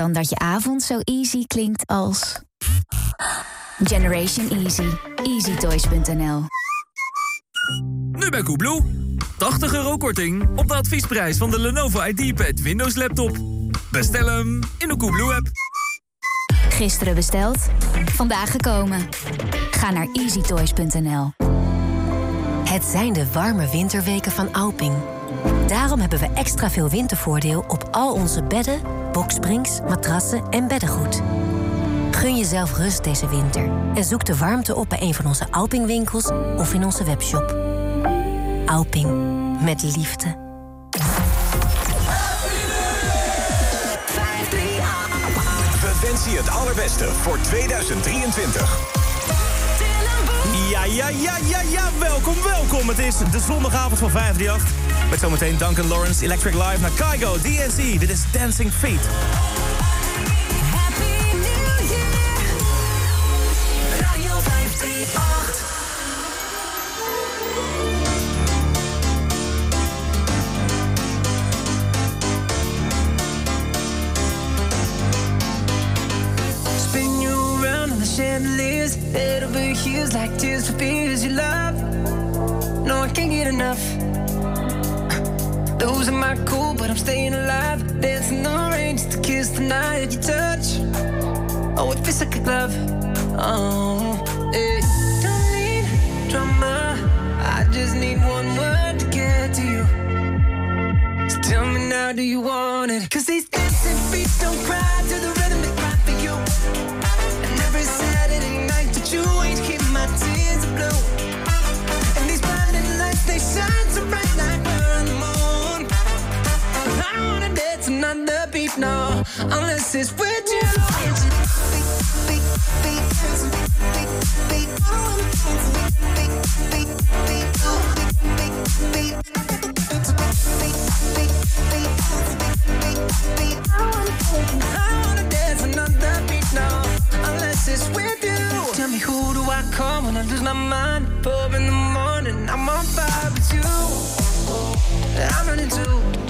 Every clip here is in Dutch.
dan dat je avond zo easy klinkt als... Generation Easy. EasyToys.nl Nu bij Koebloe. 80 euro korting op de adviesprijs van de Lenovo IdeaPad Windows laptop. Bestel hem in de Koebloe-app. Gisteren besteld, vandaag gekomen. Ga naar EasyToys.nl Het zijn de warme winterweken van Alping. Daarom hebben we extra veel wintervoordeel op al onze bedden, boksprings, matrassen en beddengoed. Gun jezelf rust deze winter en zoek de warmte op bij een van onze Alping-winkels of in onze webshop. Alping, met liefde. We wensen je het allerbeste voor 2023. Ja, ja, ja, ja, ja, welkom, welkom. Het is de zondagavond van 538. Met zometeen Duncan Lawrence, Electric Live naar Kygo, DNC. Dit is Dancing Feet. Heels like tears for fears you love. No, I can't get enough. Those are my cool, but I'm staying alive. Dancing the rain just to kiss the night you touch. Oh, it feels like a glove. Oh, it don't need drama. I just need one word to get to you. So tell me now, do you want it? Cause these dancing feet don't cry to the no, unless it's with you. I wanna dance another beat, no, unless it's with you. Tell me who do I call when I lose my mind? In the morning, I'm on fire with you. I'm running too.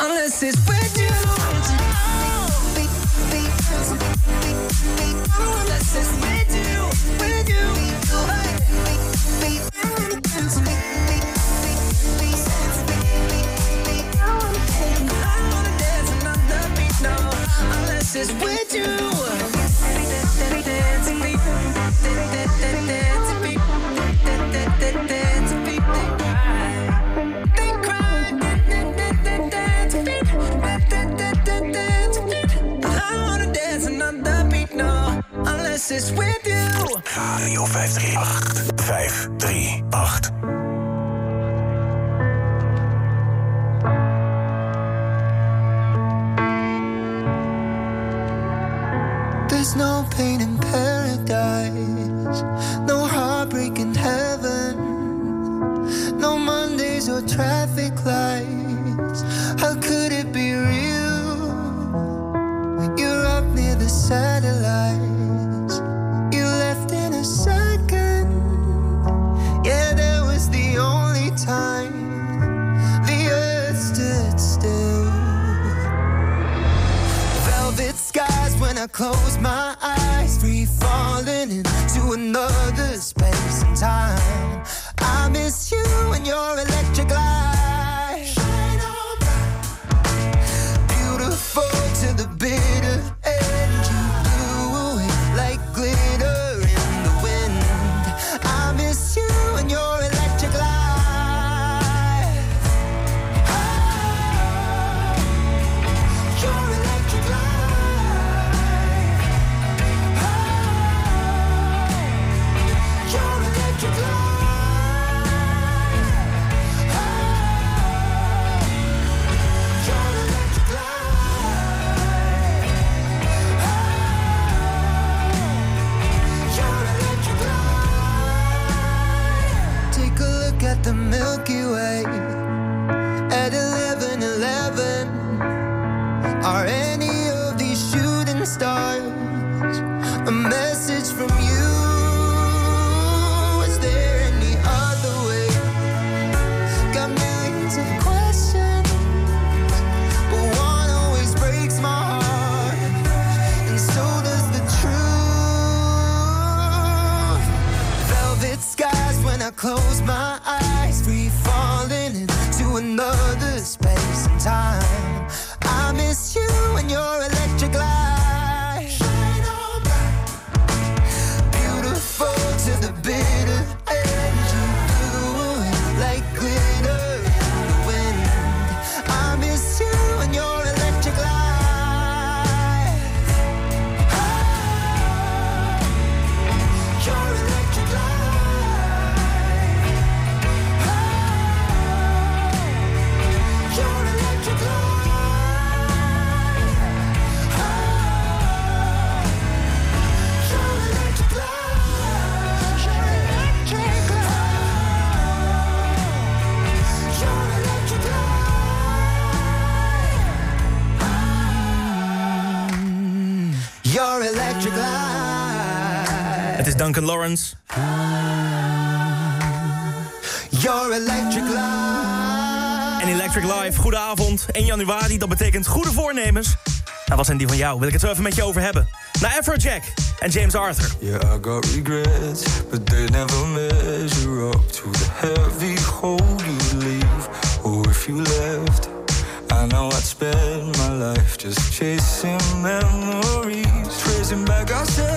Unless it's with Radio 538. 538. Duncan Lawrence. Your Electric Life. En Electric Life, goedenavond. 1 januari, dat betekent goede voornemens. Nou, wat zijn die van jou? Wil ik het zo even met je over hebben. Na Afrojack en James Arthur. Yeah, I got regrets, but they never measure up to the heavy hold you leave. Or if you left, I know I'd spend my life just chasing memories. Tracing back ourselves.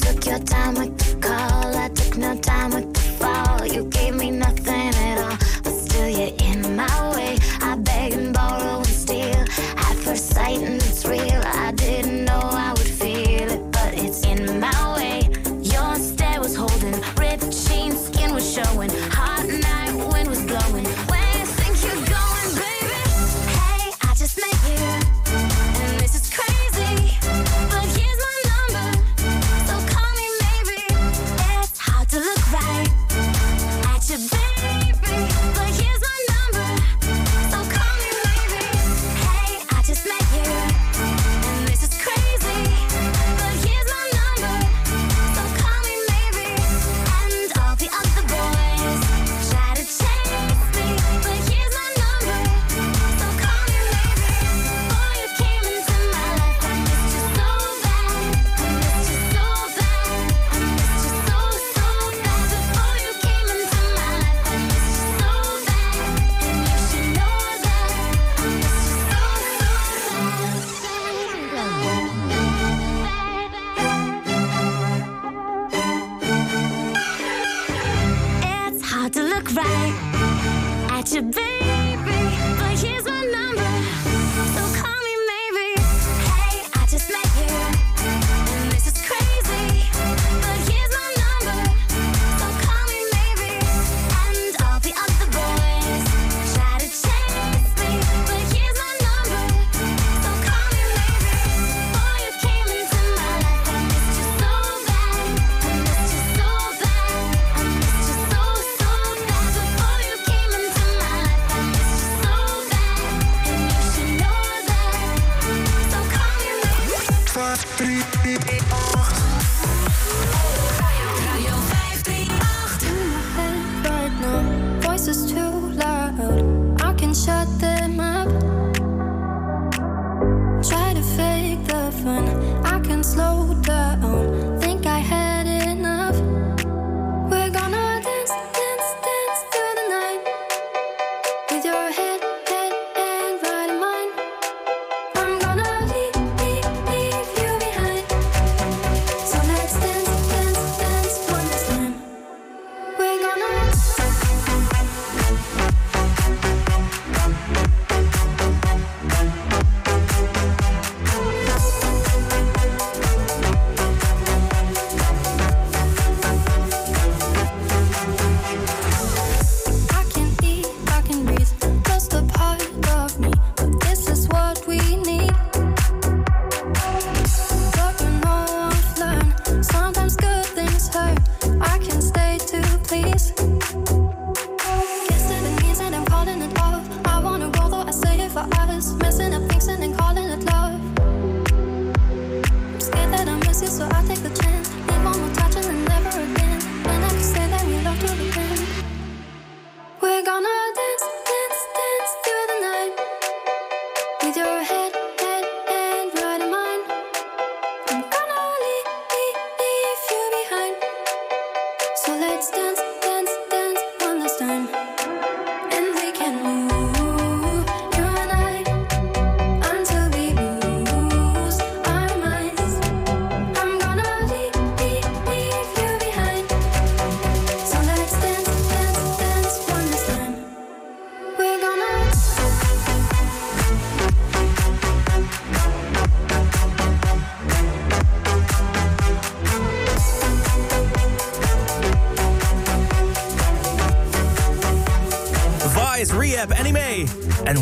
took your time with the call. I took no time with the fall. You gave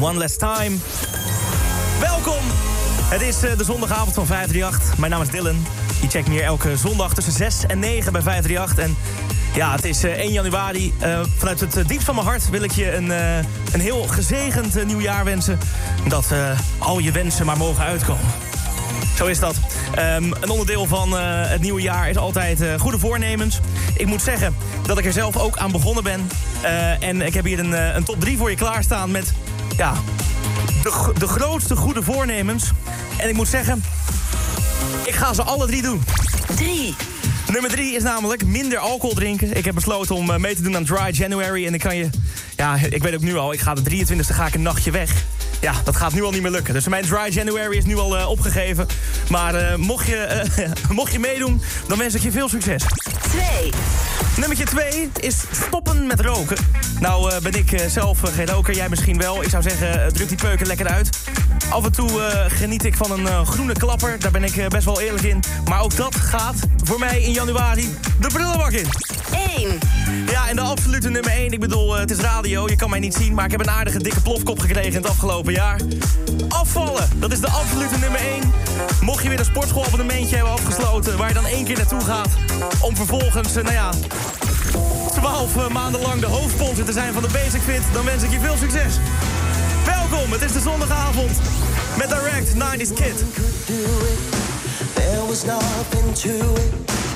One Last Time. Welkom! Het is eh, de zondagavond van 538. Mijn naam is Dylan. Je checkt hier elke zondag tussen 6 en 9 bij 538. En ja, het is eh, 1 januari. Eh, vanuit het eh, diepst van mijn hart wil ik je een, eh, een heel gezegend eh, nieuwjaar wensen. Dat eh, al je wensen maar mogen uitkomen. Zo is dat. Ehm, een onderdeel van eh, het nieuwe jaar is altijd eh, goede voornemens. Ik moet zeggen dat ik er zelf ook aan begonnen ben. Eh, en ik heb hier een, eh, een top 3 voor je klaarstaan met de, grootste goede voornemens. En ik moet zeggen, ik ga ze alle drie doen. 3. Nummer 3 is namelijk minder alcohol drinken. Ik heb besloten om eh, mee te doen aan Dry January. En ik kan je... Ja, ik weet ook nu al, ik ga de 23e ga ik een nachtje weg. Ja, dat gaat nu al niet meer lukken. Dus mijn Dry January is nu al eh, opgegeven. Maar eh, mocht, je, mocht je meedoen, dan wens ik je veel succes. 2. Nummer 2 is stoppen met roken. Nou eh, ben ik eh, zelf eh, geen roker, jij misschien wel. Ik zou zeggen, druk die peuken lekker uit. Af en toe geniet ik van een groene klapper. Daar ben ik best wel eerlijk in. Maar ook dat gaat voor mij in januari de prullenbak in. 1. Ja, en de absolute nummer 1. Ik bedoel, het is radio, je kan mij niet zien... maar ik heb een aardige dikke plofkop gekregen in het afgelopen jaar. Afvallen, dat is de absolute nummer 1. Mocht je weer een sportschoolabonnementje hebben afgesloten... waar je dan één keer naartoe gaat... om vervolgens, nou ja... 12 eh, maanden lang de hoofdsponsor te zijn van de Basic Fit... dan wens ik je veel succes. Welkom, het is de zondagavond met Direct 90s Kid. There was nothing to it,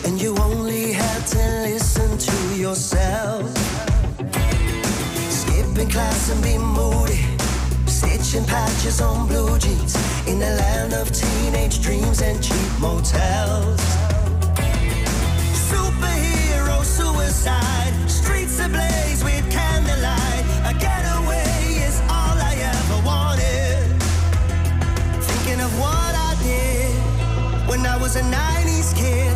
and you only had to listen to yourself. Skipping class and be moody, stitching patches on blue jeans in the land of teenage dreams and cheap motels. Superhero suicide, streets ablaze with candlelight. A getaway is all I ever wanted. Thinking of what I did when I was a 90s kid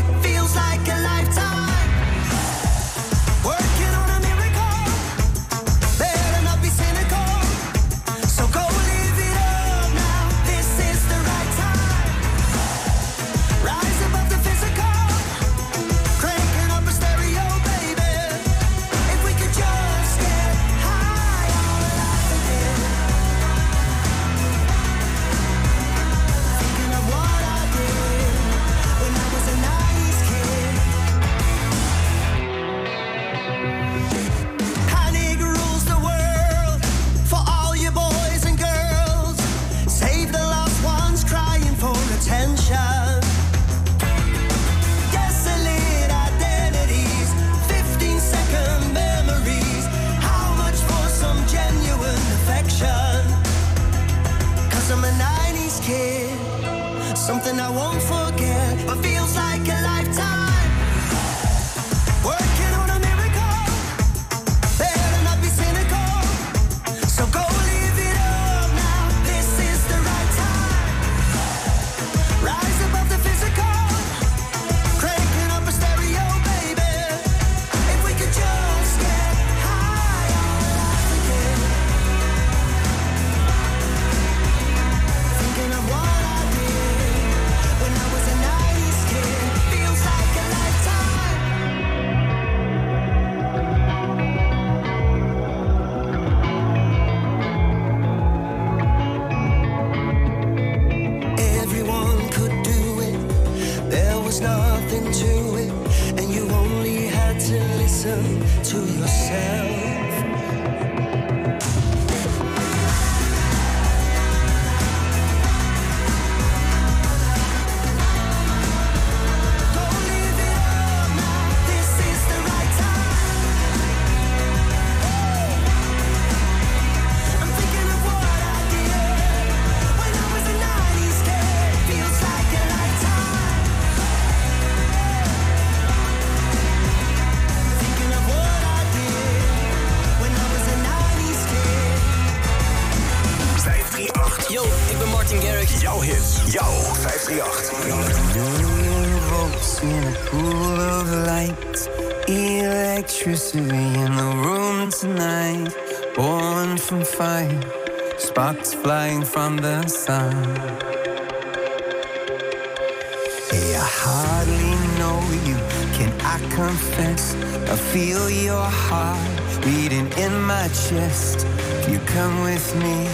chest. You come with me,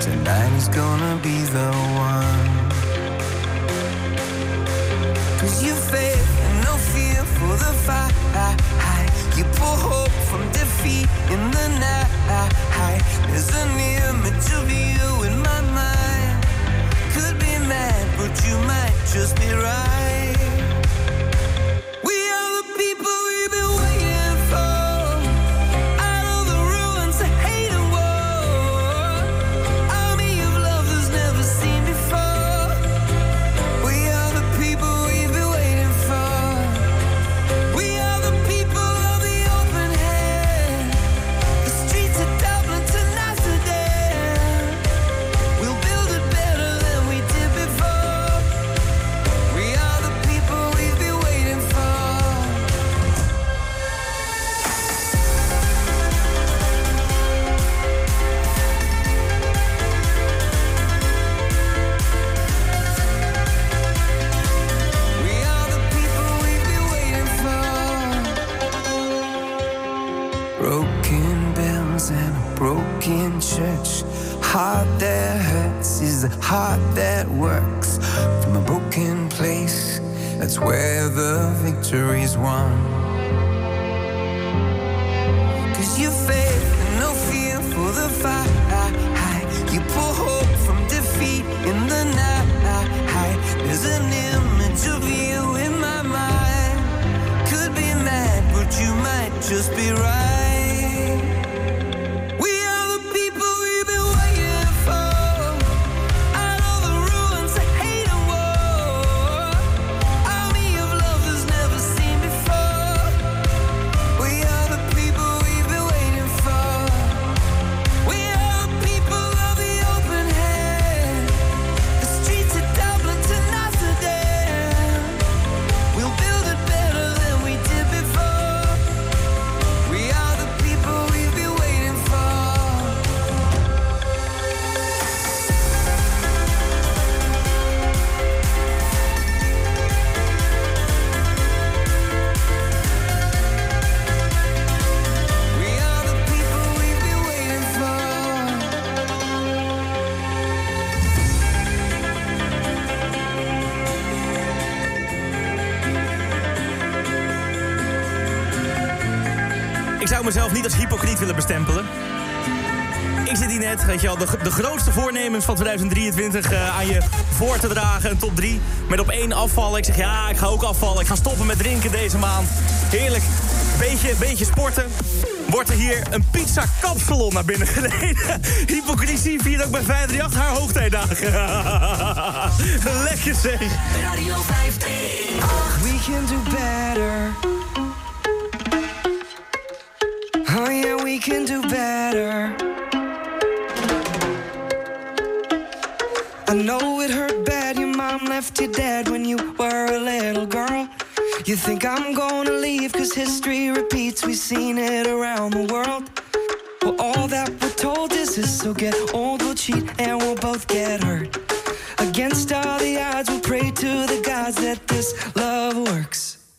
tonight is gonna be the one. Cause you faith mezelf niet als hypocriet willen bestempelen. Ik zit hier net, weet je wel, de, de grootste voornemens van 2023 eh, aan je voor te dragen. Een top 3 met op één afvallen. Ik zeg ja, ik ga ook afvallen. Ik ga stoppen met drinken deze maand. Heerlijk. Beetje, beetje sporten. Wordt er hier een pizza kapsalon naar binnen gereden. Hypocrisie viert ook bij 538 haar hoogtijdagen. Lekker zeg. Radio 538. We can do better. We can do better. I know it hurt bad. Your mom left you dead when you were a little girl. You think I'm gonna leave cause history repeats. We've seen it around the world. Well, all that we're told is this. So get old, we'll cheat, and we'll both get hurt. Against all the odds, we'll pray to the gods that this love works.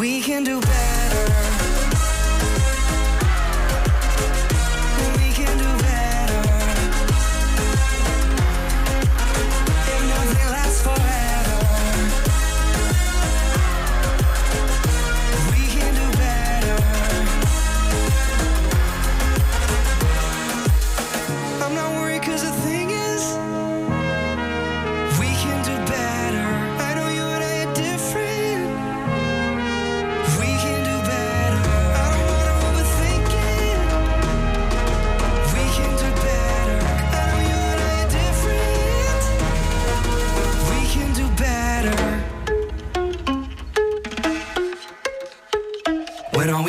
We can do better.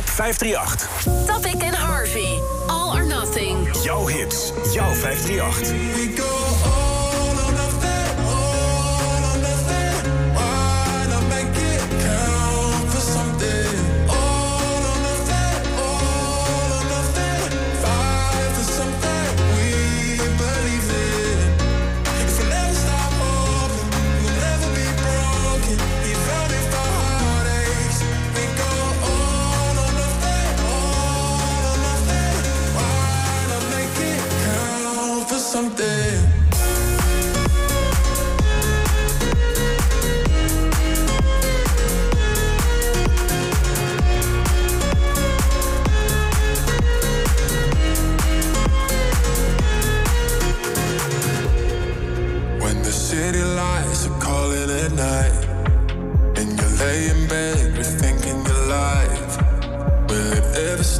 Op 538. Topic en Harvey. All or nothing. Jouw hits, jouw 538.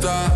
It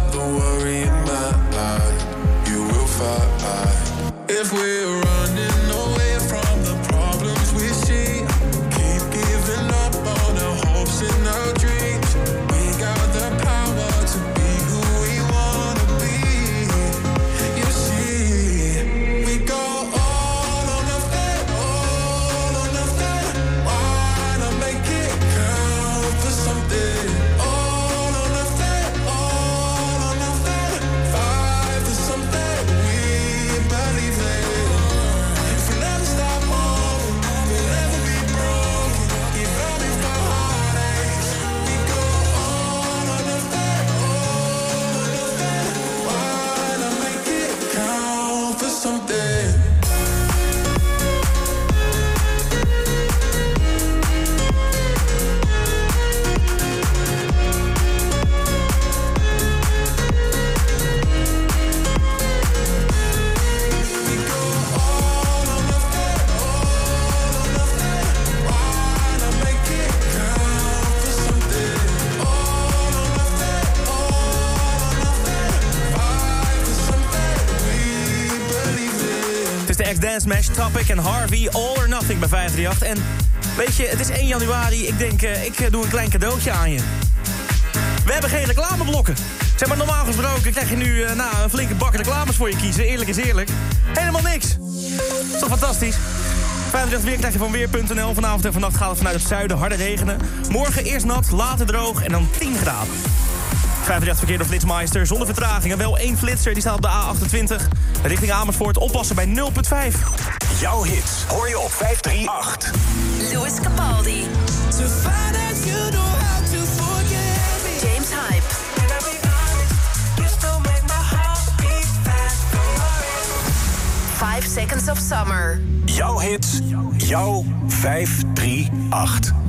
Topic en Harvey, All or Nothing bij 538. En weet je, het is 1 januari. Ik denk, eh, ik eh, doe een klein cadeautje aan je. We hebben geen reclameblokken. Zeg maar, normaal gesproken krijg je nu eh, nou, een flinke bak reclames voor je kiezen. Eerlijk is eerlijk. Helemaal niks. Is toch fantastisch? 35 weer krijg je van Weer.nl. Vanavond en vannacht gaat het vanuit het zuiden harde regenen. Morgen eerst nat, later droog en dan 10 graden. 538 verkeer door Flitsmeister. Zonder vertragingen. Wel één flitser, die staat op de A28. Richting Amersfoort. Oppassen bij 0,5. Jouw hits hoor je op 538. Louis Capaldi. To find out you know how to forget me. James Hype. And I'll be honest, you still make my heart beat fast. Five Seconds of Summer. Jouw hits, jouw 538.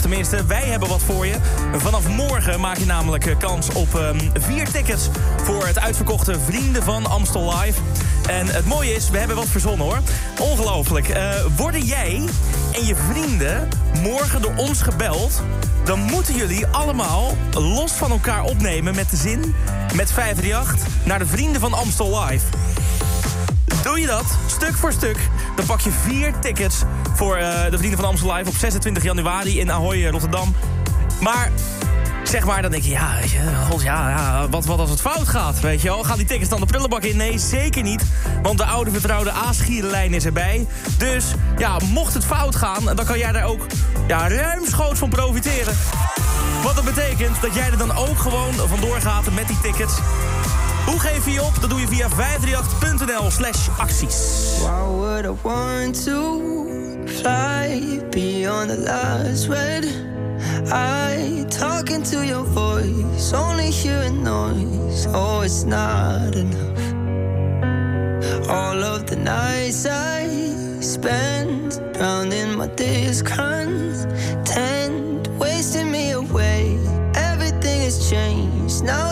Tenminste, wij hebben wat voor je. Vanaf morgen maak je namelijk eh, kans op ehm, vier tickets... voor het uitverkochte Vrienden van Amstel Live. En het mooie is, we hebben wat verzonnen hoor. Ongelooflijk. Eh, worden jij en je vrienden morgen door ons gebeld... dan moeten jullie allemaal los van elkaar opnemen met de zin... met 538 naar de Vrienden van Amstel Live. Doe je dat, stuk voor stuk, dan pak je vier tickets voor eh, de Vrienden van Amstel Live op 26 januari in Ahoy, Rotterdam. Maar zeg maar, dan denk je, ja, weet je, ja, ja, wat, wat als het fout gaat, weet je wel? Gaan die tickets dan de prullenbak in? Nee, zeker niet, want de oude vertrouwde aanschierenlijn is erbij. Dus ja, mocht het fout gaan, dan kan jij daar ook ja, ruimschoots van profiteren. Wat dat betekent dat jij er dan ook gewoon vandoor gaat met die tickets. Hoe geef je op? Dat doe je via 538.nl slash acties. Why would I want fly beyond the last red I talk into your voice, only hearing noise. Oh, it's not enough. All of the nights I spend drowning my discontent, wasting me away. Everything has changed now.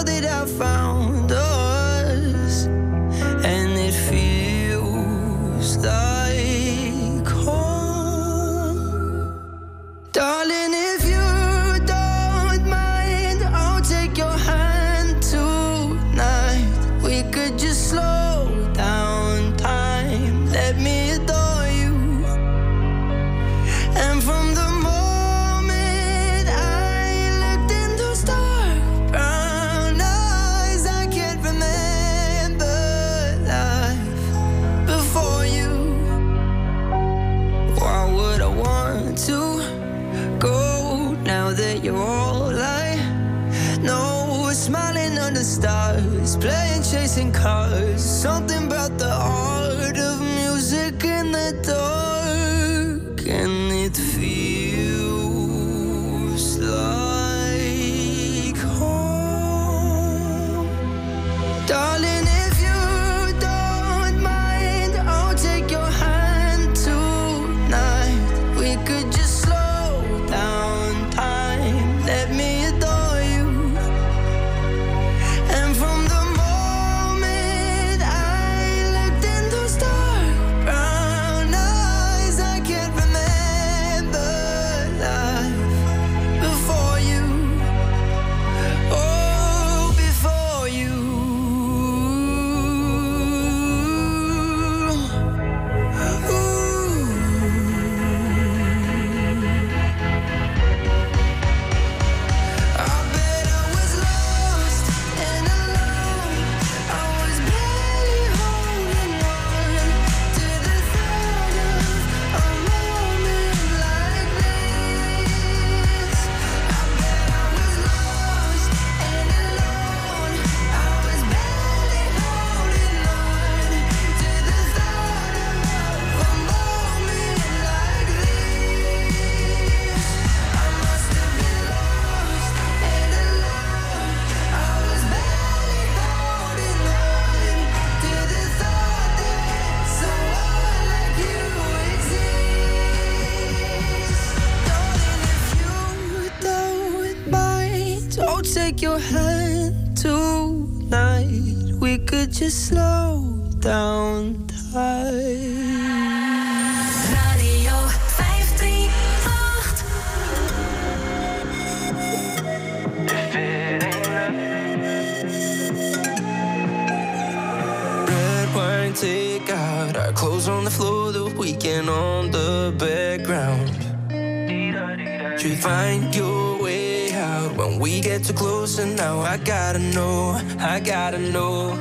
night we could just slow down time. Radio 538. De Red wine take out our clothes on the floor, the weekend on the background. You find your we get too close, and now I gotta know, I gotta know.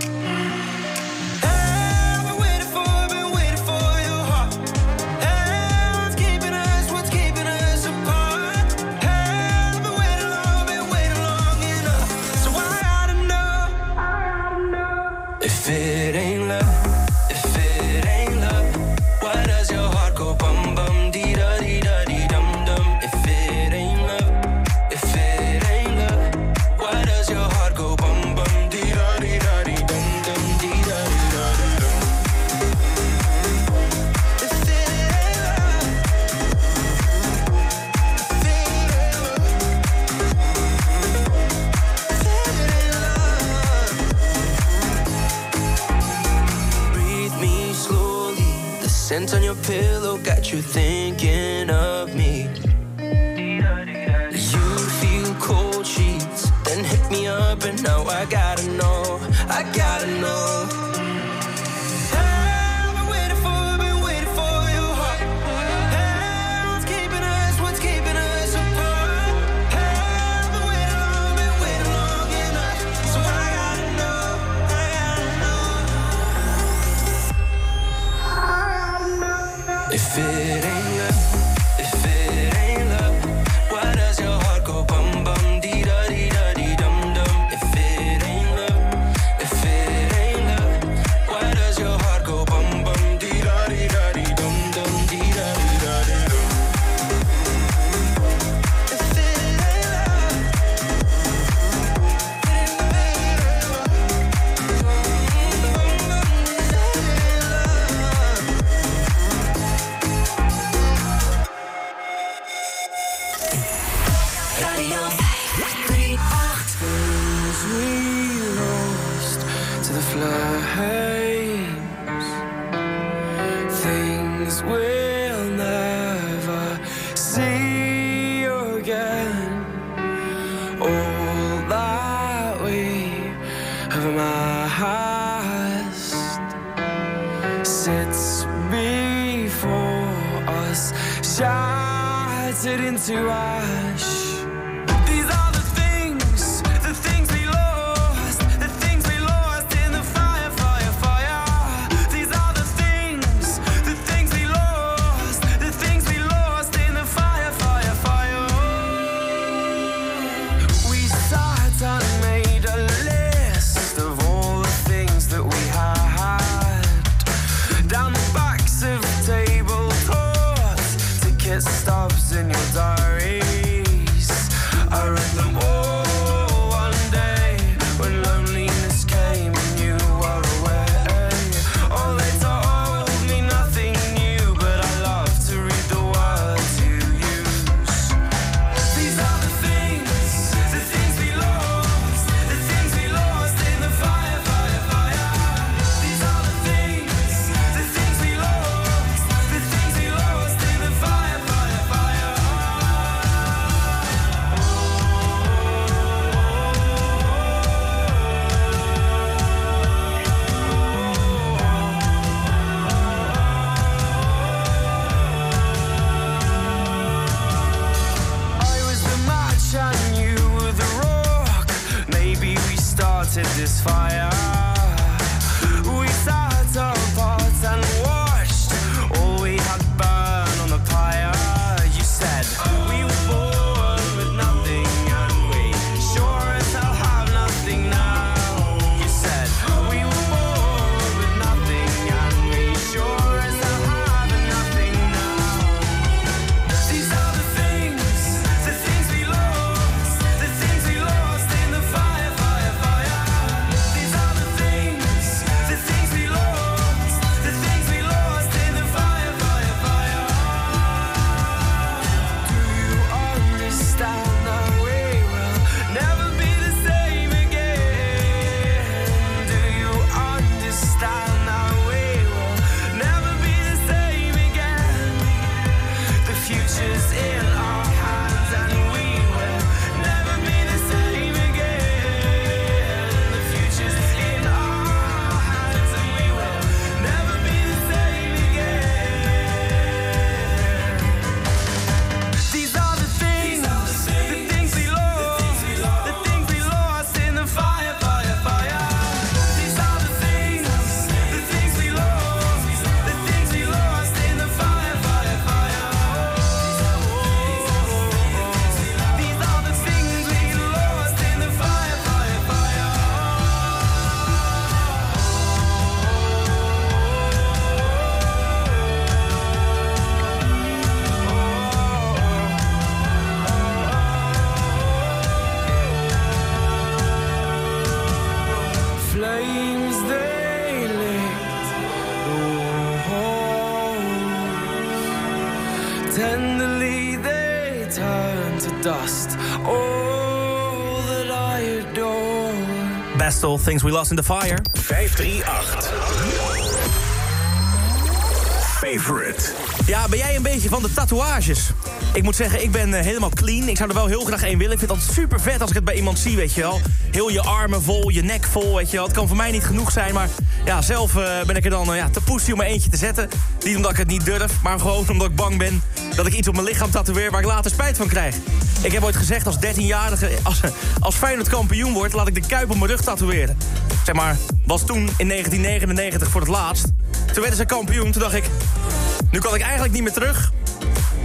Things We Lost in the Fire. 538. Favorite. Ja, ben jij een beetje van de tatoeages? Ik moet zeggen, ik ben eh, helemaal clean. Ik zou er wel heel graag één willen. Ik vind het altijd super vet als ik het bij iemand zie, weet je wel. Heel je armen vol, je nek vol, weet je wel. Het kan voor mij niet genoeg zijn, maar ja, zelf eh, ben ik er dan eh, ja, te poesie om er eentje te zetten. Niet omdat ik het niet durf, maar gewoon omdat ik bang ben... dat ik iets op mijn lichaam tatoeëer waar ik later spijt van krijg. Ik heb ooit gezegd als 13-jarige, als, als Feyenoord kampioen wordt... laat ik de kuip op mijn rug tatoeëren. Zeg maar, was toen in 1999 voor het laatst. Toen werden ze kampioen, toen dacht ik... nu kan ik eigenlijk niet meer terug...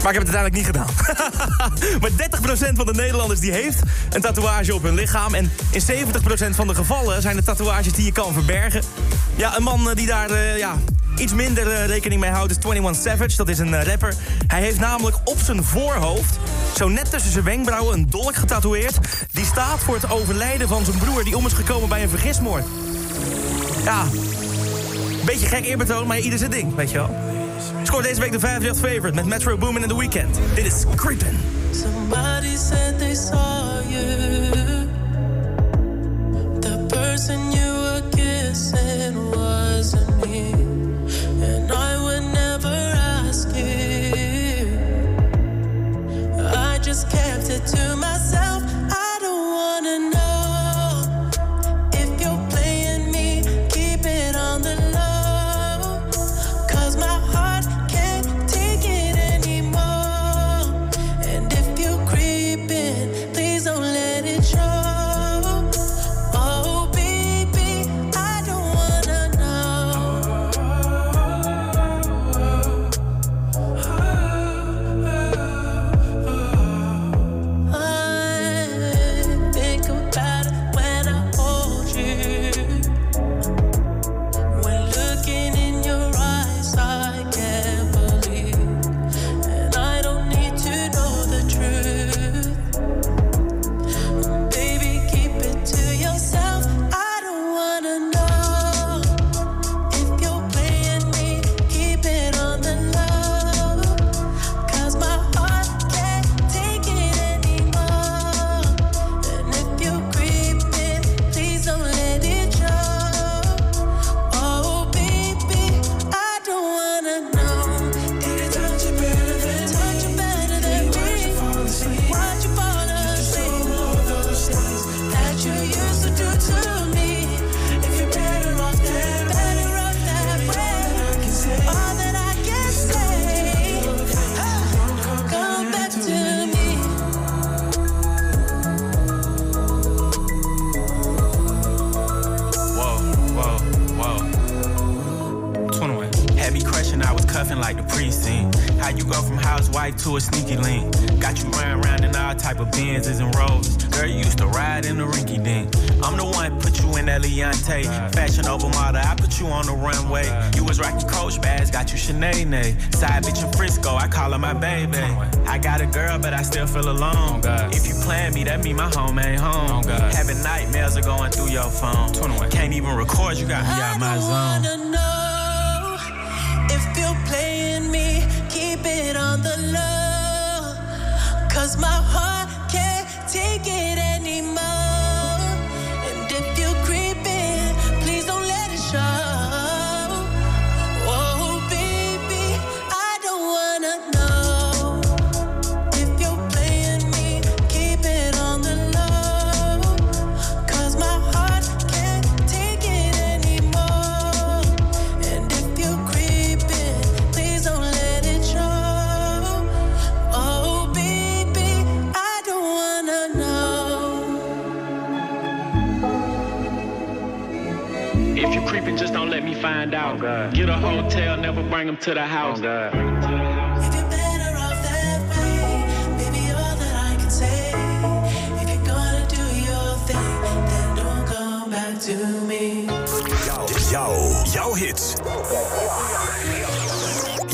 Maar ik heb het uiteindelijk niet gedaan. maar 30% van de Nederlanders die heeft een tatoeage op hun lichaam. En in 70% van de gevallen zijn het tatoeages die je kan verbergen. Ja, een man eh, die daar eh, ja, iets minder eh, rekening mee houdt is 21 Savage. Dat is een eh, rapper. Hij heeft namelijk op zijn voorhoofd, zo net tussen zijn wenkbrauwen, een dolk getatoeëerd. Die staat voor het overlijden van zijn broer die om is gekomen bij een vergismoord. Ja, beetje gek eerbetoon, maar ieder zijn ding, weet je wel. Scoort deze week de 538 favorite met Metro Boomin in The Weekend. Dit is Creepin'. Somebody said they saw you. The person you were kissing to myself. To a sneaky link. Got you round round in all type of Benzes and Rolls. Girl, you used to ride in the rinky dink. I'm the one put you in that Leontay. Fashion over model, I put you on the runway. You was rocking Coach bags, got you Sinead. Side bitch in Frisco, I call her my baby. I got a girl, but I still feel alone. If you plan me, that mean my home ain't home. Having nightmares are going through your phone. Can't even record, you got me out my zone. Oh, don't come back to me. Jouw, jouw, jouw hits.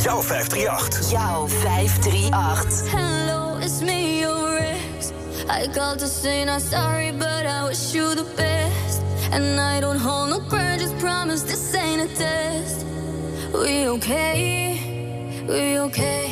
Jouw 538. Jouw 538. Hello, it's me, your ex. I called to say not sorry, but I wish you the best. And I don't hold no grudges, promise this ain't a test. We okay? We okay?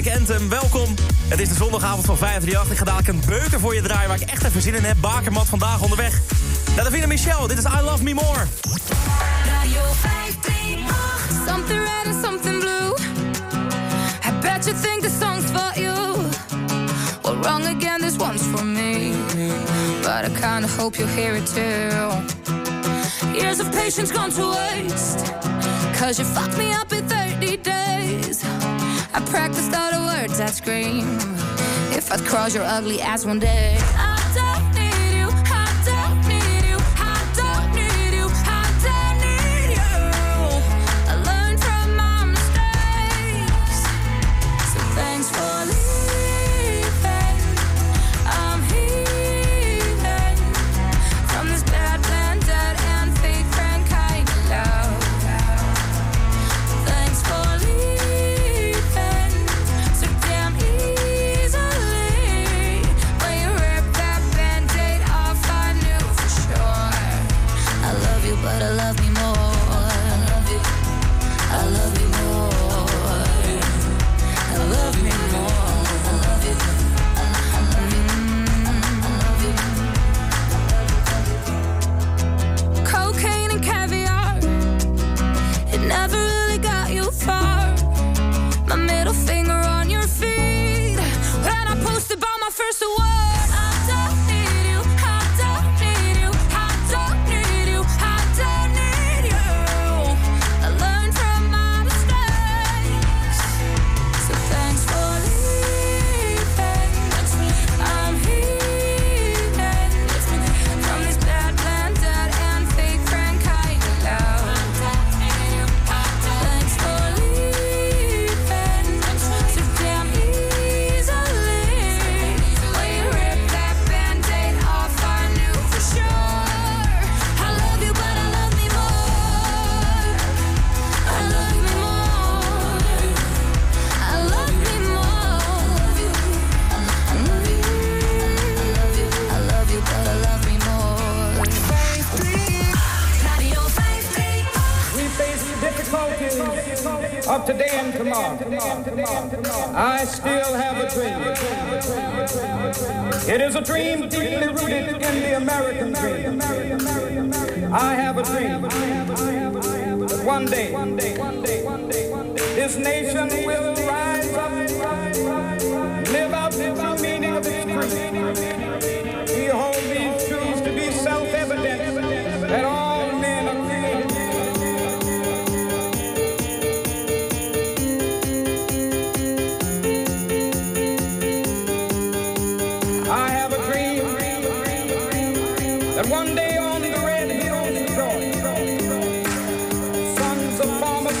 Heartbreak Anthem, welkom. Het is de zondagavond van 538. Ik ga dadelijk een beuker voor je draaien waar ik echt even zin in heb. Bakermat vandaag onderweg. Naar Davina Michel, dit is I Love Me More. Radio 538. Something red and something blue. I bet you think the song's for you. Well, wrong again, this one's for me. But I kinda hope you hear it too. Years of patience gone to waste. Cause you fucked me up in 30 days. I practiced all I scream. If I'd cross your ugly ass one day.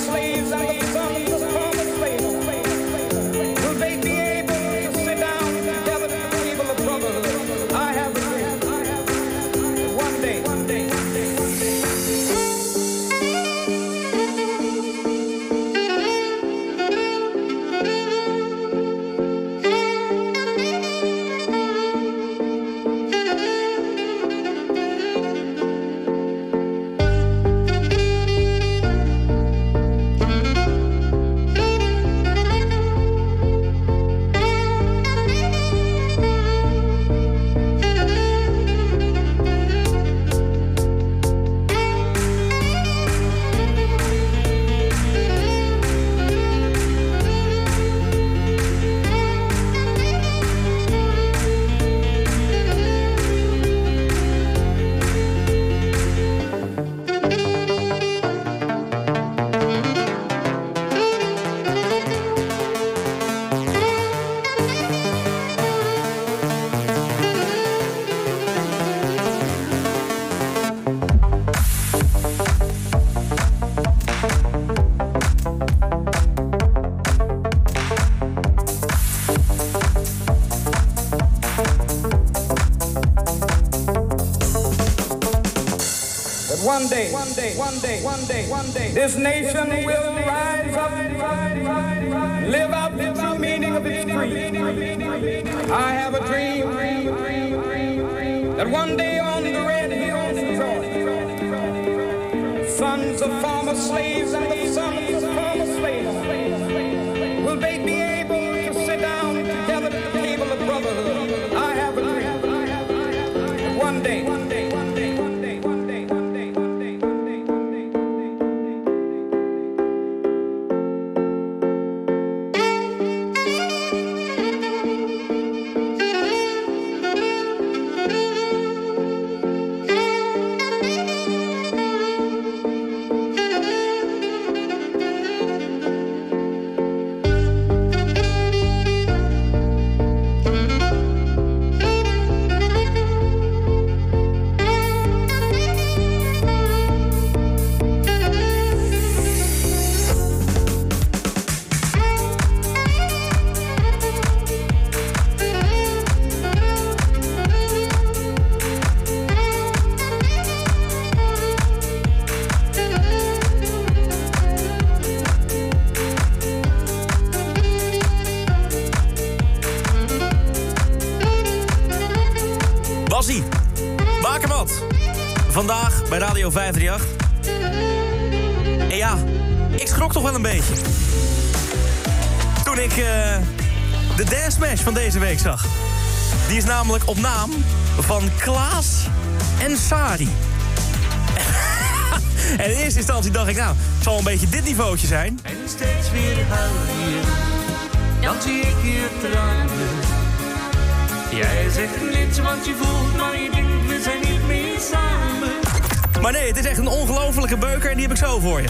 slave. one day, this nation will 538. En ja, ik schrok toch wel een beetje. Toen ik uh, de Dance Smash van deze week zag. Die is namelijk op naam van Klaas en Sari. en in eerste instantie dacht ik, nou, het zal een beetje dit niveautje zijn. En steeds weer huil hier, dan zie ik je tranen. Jij zegt niets, want je voelt, maar je denkt, we zijn niet maar nee, het is echt een ongelofelijke beuker en die heb ik zo voor je.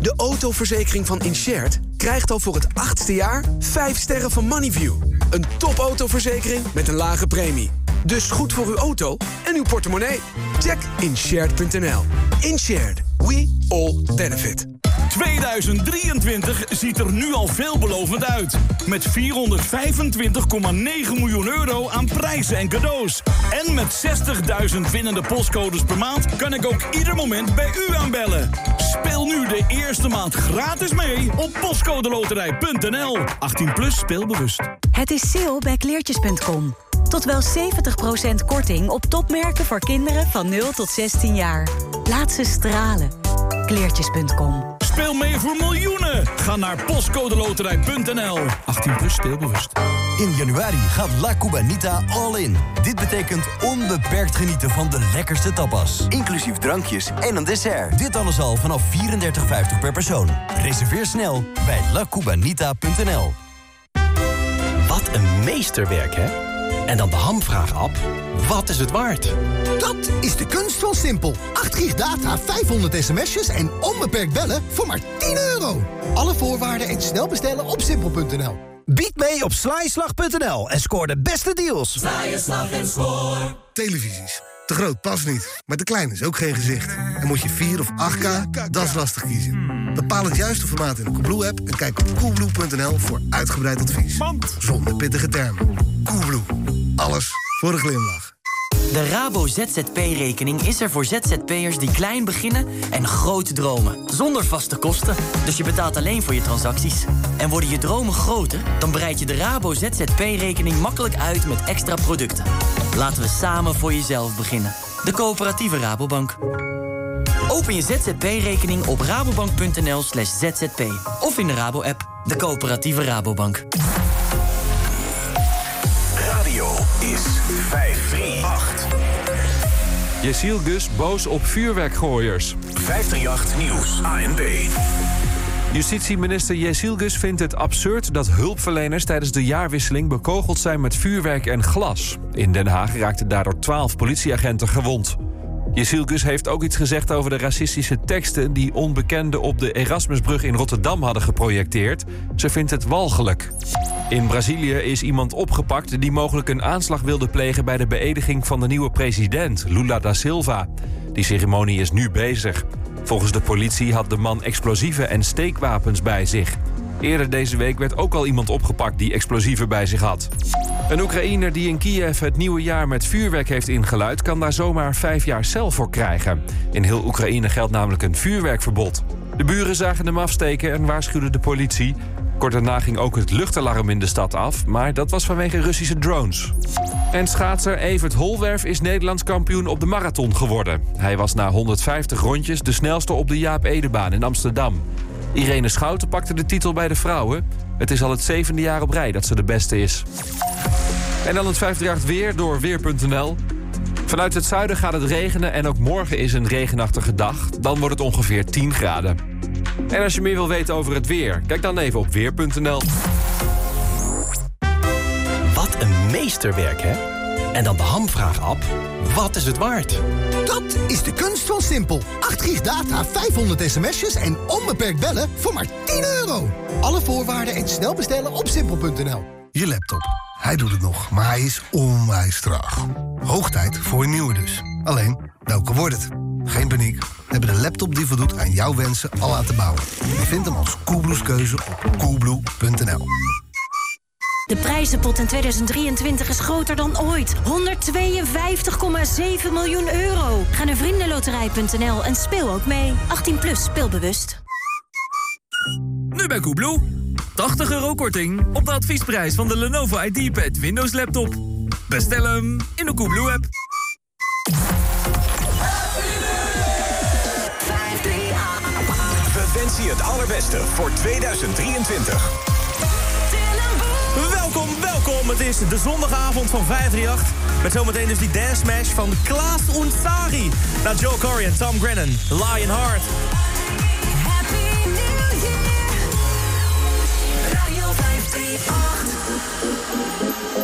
De autoverzekering van Inshared krijgt al voor het achtste jaar 5 sterren van Moneyview. Een topautoverzekering met een lage premie. Dus goed voor uw auto en uw portemonnee. Check inshared.nl. Inshared. We all benefit. 2023 ziet er nu al veelbelovend uit. Met 425,9 miljoen euro aan prijzen en cadeaus. En met 60.000 winnende postcodes per maand kan ik ook ieder moment bij u aanbellen. Speel nu de eerste maand gratis mee op postcodeloterij.nl. 18 plus speelbewust. Het is sale bij kleertjes.com. Tot wel 70% korting op topmerken voor kinderen van 0 tot 16 jaar. Laat ze stralen. Kleertjes.com. Speel mee voor miljoenen. Ga naar postcodeloterij.nl. 18 plus speelbewust. In januari gaat La Cubanita all in. Dit betekent onbeperkt genieten van de lekkerste tapas. Inclusief drankjes en een dessert. Dit alles al vanaf 34,50 per persoon. Reserveer snel bij lacubanita.nl. Wat een meesterwerk, hè? En dan de hamvraag-app. Wat is het waard? Dat is de kunst van Simpel. 8 gig data, 500 sms'jes en onbeperkt bellen voor maar 10 euro. Alle voorwaarden en snel bestellen op simpel.nl. Bied mee op slaaislag.nl en scoor de beste deals. slag en score. Televisies. Te groot past niet, maar te klein is ook geen gezicht. En moet je 4 of 8K, dat is lastig kiezen. Bepaal het juiste formaat in de Coolblue-app... en kijk op coolblue.nl voor uitgebreid advies. Zonder pittige termen. Coolblue. Alles voor een glimlach. De Rabo ZZP-rekening is er voor ZZP'ers die klein beginnen en groot dromen. Zonder vaste kosten, dus je betaalt alleen voor je transacties. En worden je dromen groter, dan breid je de Rabo ZZP-rekening makkelijk uit met extra producten. Laten we samen voor jezelf beginnen. De coöperatieve Rabobank. Open je ZZP-rekening op rabobank.nl slash zzp. Of in de Rabo-app. De coöperatieve Rabobank. Is 538. Jesiel Gus boos op vuurwerkgooiers. 538 Nieuws, ANB. Justitieminister Jesiel Gus vindt het absurd dat hulpverleners tijdens de jaarwisseling bekogeld zijn met vuurwerk en glas. In Den Haag raakten daardoor 12 politieagenten gewond. Jesiel Gus heeft ook iets gezegd over de racistische teksten die onbekenden op de Erasmusbrug in Rotterdam hadden geprojecteerd. Ze vindt het walgelijk. In Brazilië is iemand opgepakt die mogelijk een aanslag wilde plegen bij de beëdiging van de nieuwe president, Lula da Silva. Die ceremonie is nu bezig. Volgens de politie had de man explosieven en steekwapens bij zich. Eerder deze week werd ook al iemand opgepakt die explosieven bij zich had. Een Oekraïner die in Kiev het nieuwe jaar met vuurwerk heeft ingeluid... kan daar zomaar vijf jaar cel voor krijgen. In heel Oekraïne geldt namelijk een vuurwerkverbod. De buren zagen hem afsteken en waarschuwden de politie. Kort daarna ging ook het luchtalarm in de stad af... maar dat was vanwege Russische drones. En schaatser Evert Holwerf is Nederlands kampioen op de marathon geworden. Hij was na 150 rondjes de snelste op de Jaap Edebaan in Amsterdam. Irene Schouten pakte de titel bij de vrouwen. Het is al het zevende jaar op rij dat ze de beste is. En dan het 538 weer door Weer.nl. Vanuit het zuiden gaat het regenen en ook morgen is een regenachtige dag. Dan wordt het ongeveer 10 graden. En als je meer wil weten over het weer, kijk dan even op Weer.nl. Wat een meesterwerk, hè? En dan de hamvraag-app. Wat is het waard? Dat is de kunst van Simpel. 8 gig data, 500 sms'jes en onbeperkt bellen voor maar 10 euro. Alle voorwaarden en snel bestellen op simpel.nl. Je laptop. Hij doet het nog, maar hij is onwijs traag. Hoog tijd voor een nieuwe dus. Alleen, welke wordt het? Geen paniek. We hebben de laptop die voldoet aan jouw wensen al laten bouwen. Je vindt hem als Coolblues keuze op coolblue.nl. De prijzenpot in 2023 is groter dan ooit. 152,7 miljoen euro. Ga naar vriendenloterij.nl en speel ook mee. 18 plus speelbewust. Nu bij Koebloe. 80 euro korting op de adviesprijs van de Lenovo IdeaPad Windows laptop. Bestel hem in de Koebloe app. We wensen je het allerbeste voor 2023. Welkom, welkom. Het is de zondagavond van 538. Met zometeen dus die dance smash van Klaas Unsari. Naar Joe Corey en Tom Grennan. Lionheart. Radio 538.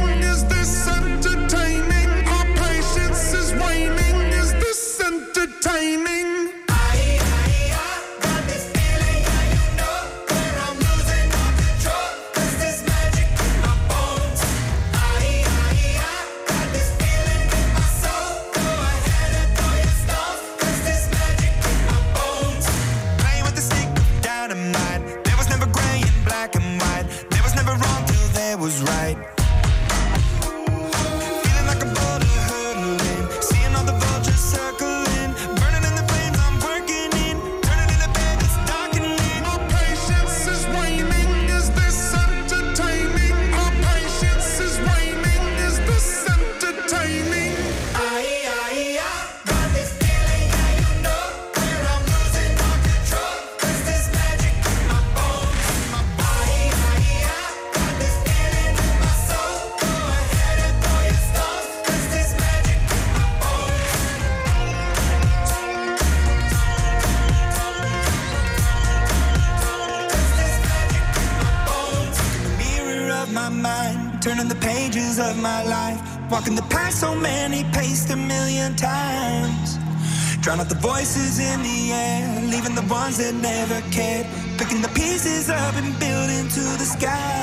Voices in the air, leaving the ones that never cared. Picking the pieces up and building to the sky.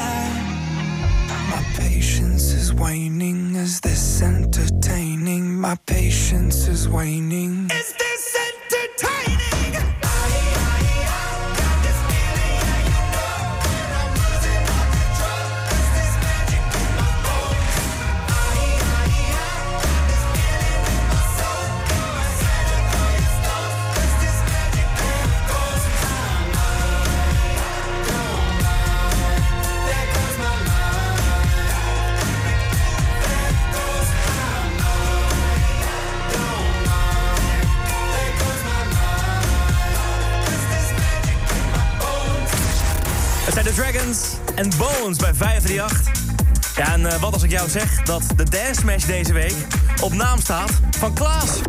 Dat de Dance Smash deze week op naam staat van Klaas.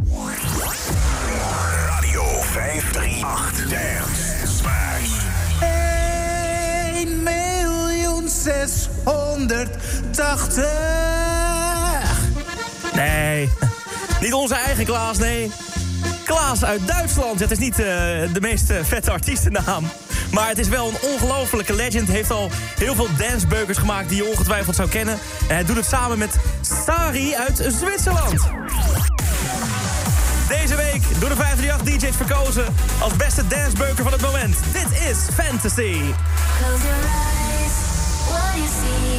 Radio 538 Dance Smash. 1 miljoen 680. Nee, niet onze eigen Klaas, nee. Klaas uit Duitsland. Het is niet eh, de meest eh, vette artiestennaam. Maar het is wel een ongelofelijke legend. Heeft al heel veel dancebeukers gemaakt die je ongetwijfeld zou kennen. En hij doet het samen met Sari uit Zwitserland. Deze week door de 538 DJ's verkozen als beste dancebeuker van het moment. Dit is Fantasy. Close your what you see?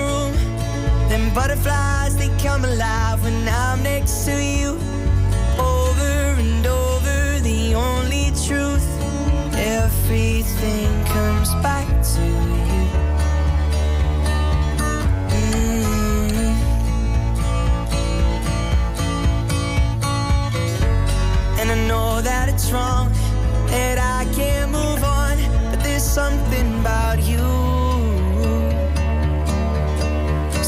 Butterflies, they come alive when I'm next to you. Over and over, the only truth. Everything comes back to you. Mm. And I know that it's wrong, that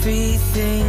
Everything. comes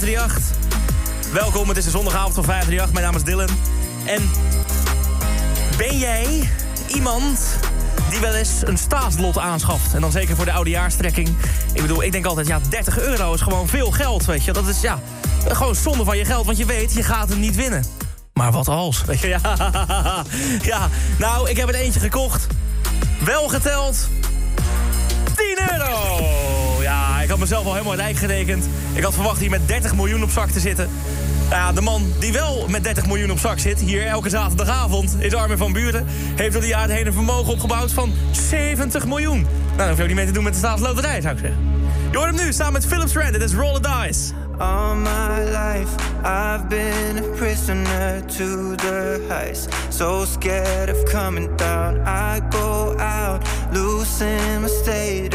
538. Welkom, het is de zondagavond van 538. Mijn naam is Dylan. En ben jij iemand die wel eens een staatslot aanschaft? En dan zeker voor de oudejaarstrekking. Ik bedoel, ik denk altijd, ja, 30 euro is gewoon veel geld, weet je. Dat is, ja, gewoon zonde van je geld, want je weet, je gaat hem niet winnen. Maar wat als? Weet je, ja, ja, nou, ik heb er eentje gekocht. Wel geteld, mezelf al helemaal rijk gerekend. Ik had verwacht hier met 30 miljoen op zak te zitten. Nou ja, de man die wel met 30 miljoen op zak zit, hier elke zaterdagavond, is Armin van Buren. Heeft door die jaren heen een vermogen opgebouwd van 70 miljoen. Nou, dan hoef je ook niet mee te doen met de staatsloterij, zou ik zeggen. Je hoort hem nu, samen met Philips Rand. Dit is Roll the Dice. All my life I've been a prisoner to the heist. So scared of coming down. I go out, my state.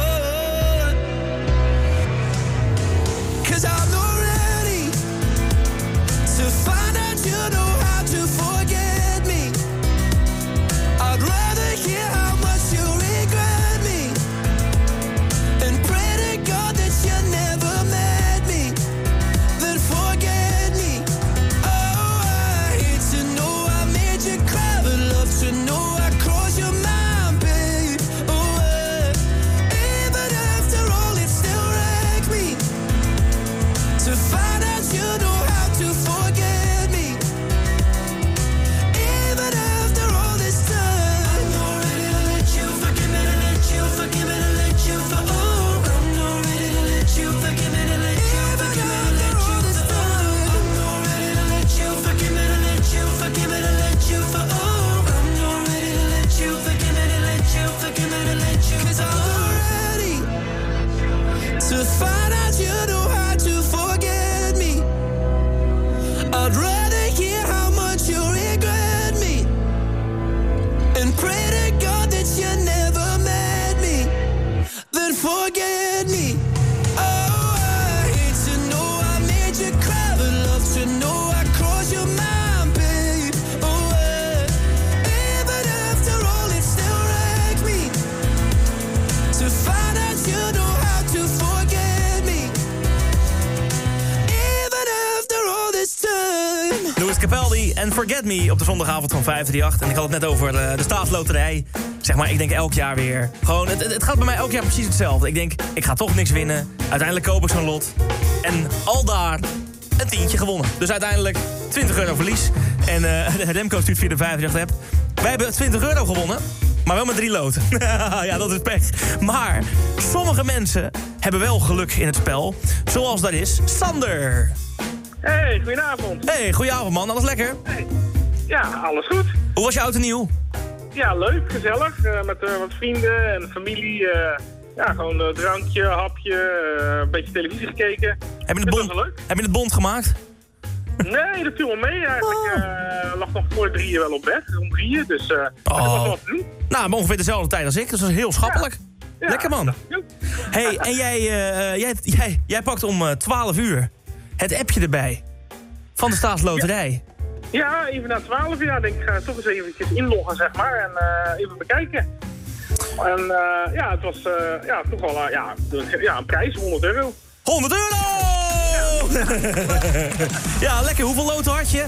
En Forget Me op de zondagavond van 538. En ik had het net over eh, de staatsloterij. Zeg maar, ik denk elk jaar weer. Gewoon, het, het gaat bij mij elk jaar precies hetzelfde. Ik denk, ik ga toch niks winnen. Uiteindelijk koop ik zo'n lot. En al daar een tientje gewonnen. Dus uiteindelijk 20 euro verlies. En eh Remco stuurt via de 538 app. Wij hebben 20 euro gewonnen. Maar wel met drie loten. ja, dat is pech. Maar sommige mensen hebben wel geluk in het spel. Zoals dat is Sander. Hey, goedenavond. Hey, goedenavond man. Alles lekker? Ja, alles goed. Hoe was je oud en nieuw? Ja, leuk, gezellig. eh, met eh, wat vrienden en familie. eh, ja, gewoon een drankje, hapje, een beetje televisie gekeken. Heb je het bond, heb je het bond gemaakt? Nee, dat viel wel mee eigenlijk. eh lag nog voor drieën wel op bed, om drieën. Dus er was wel wat te doen. Nou, maar ongeveer dezelfde tijd als ik. Dus dat is heel schappelijk. Lekker man. hey, en jij, jij, jij, jij pakt om eh, 12 uur het appje erbij. Van de staatsloterij. Ja, even na 12 jaar denk ik, ga toch eens eventjes inloggen, zeg maar. En eh, even bekijken. En eh, ja, het was eh, ja, toch wel ja, ja, een prijs, 100 euro. 100 euro! Ja, lekker. Hoeveel loten had je?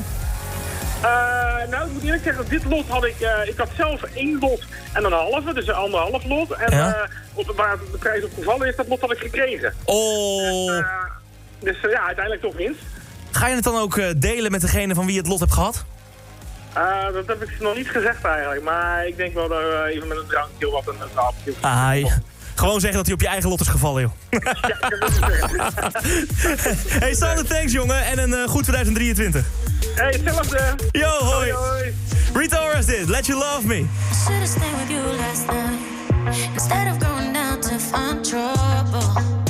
Nou, ik moet eerlijk zeggen, dit lot had ik... ik had zelf één lot en een halve, dus een anderhalf lot. En Ja. op, waar de prijs op gevallen is, dat lot had ik gekregen. Oh. Dus eh, ja, uiteindelijk toch winst. Ga je het dan ook eh, delen met degene van wie het lot hebt gehad? Eh, dat heb ik nog niet gezegd eigenlijk, maar ik denk wel dat we even met een drankje of wat een, hapje. Ah, ja. Gewoon zeggen dat hij op je eigen lot is gevallen, joh. hey Sander, thanks jongen. En een eh, goed 2023. Hey, hetzelfde. Yo, hoi. Hoi, hoi. Rita Ora is dit. Let You Love Me. Should've stayed with you last night instead of going down to find trouble.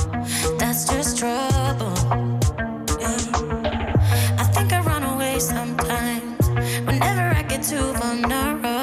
Too vulnerable.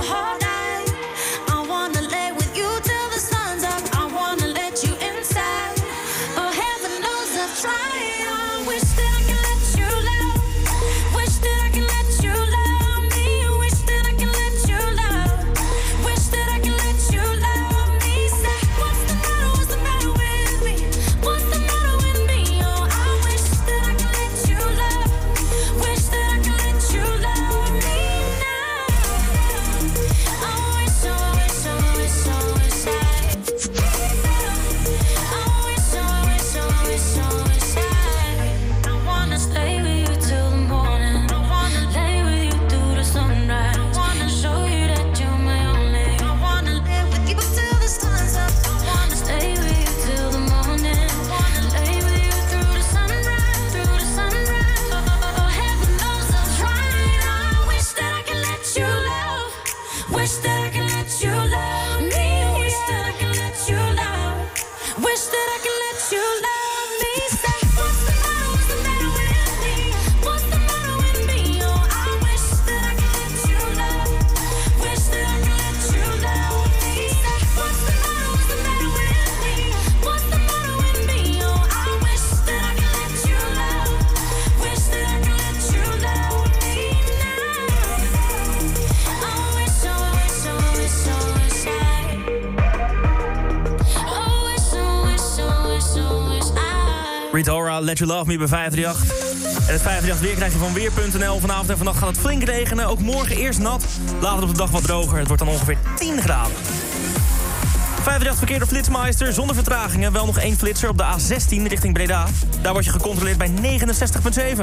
Let You Love Me bij 538. En het 538 weer krijg je van Weer.nl. Vanavond en vannacht gaat het flink regenen. Ook morgen eerst nat, later op de dag wat droger. Het wordt dan ongeveer 10 graden. 538 verkeer door Flitsmeister, zonder vertragingen. Wel nog één flitser op de A16 richting Breda. Daar word je gecontroleerd bij 69,7.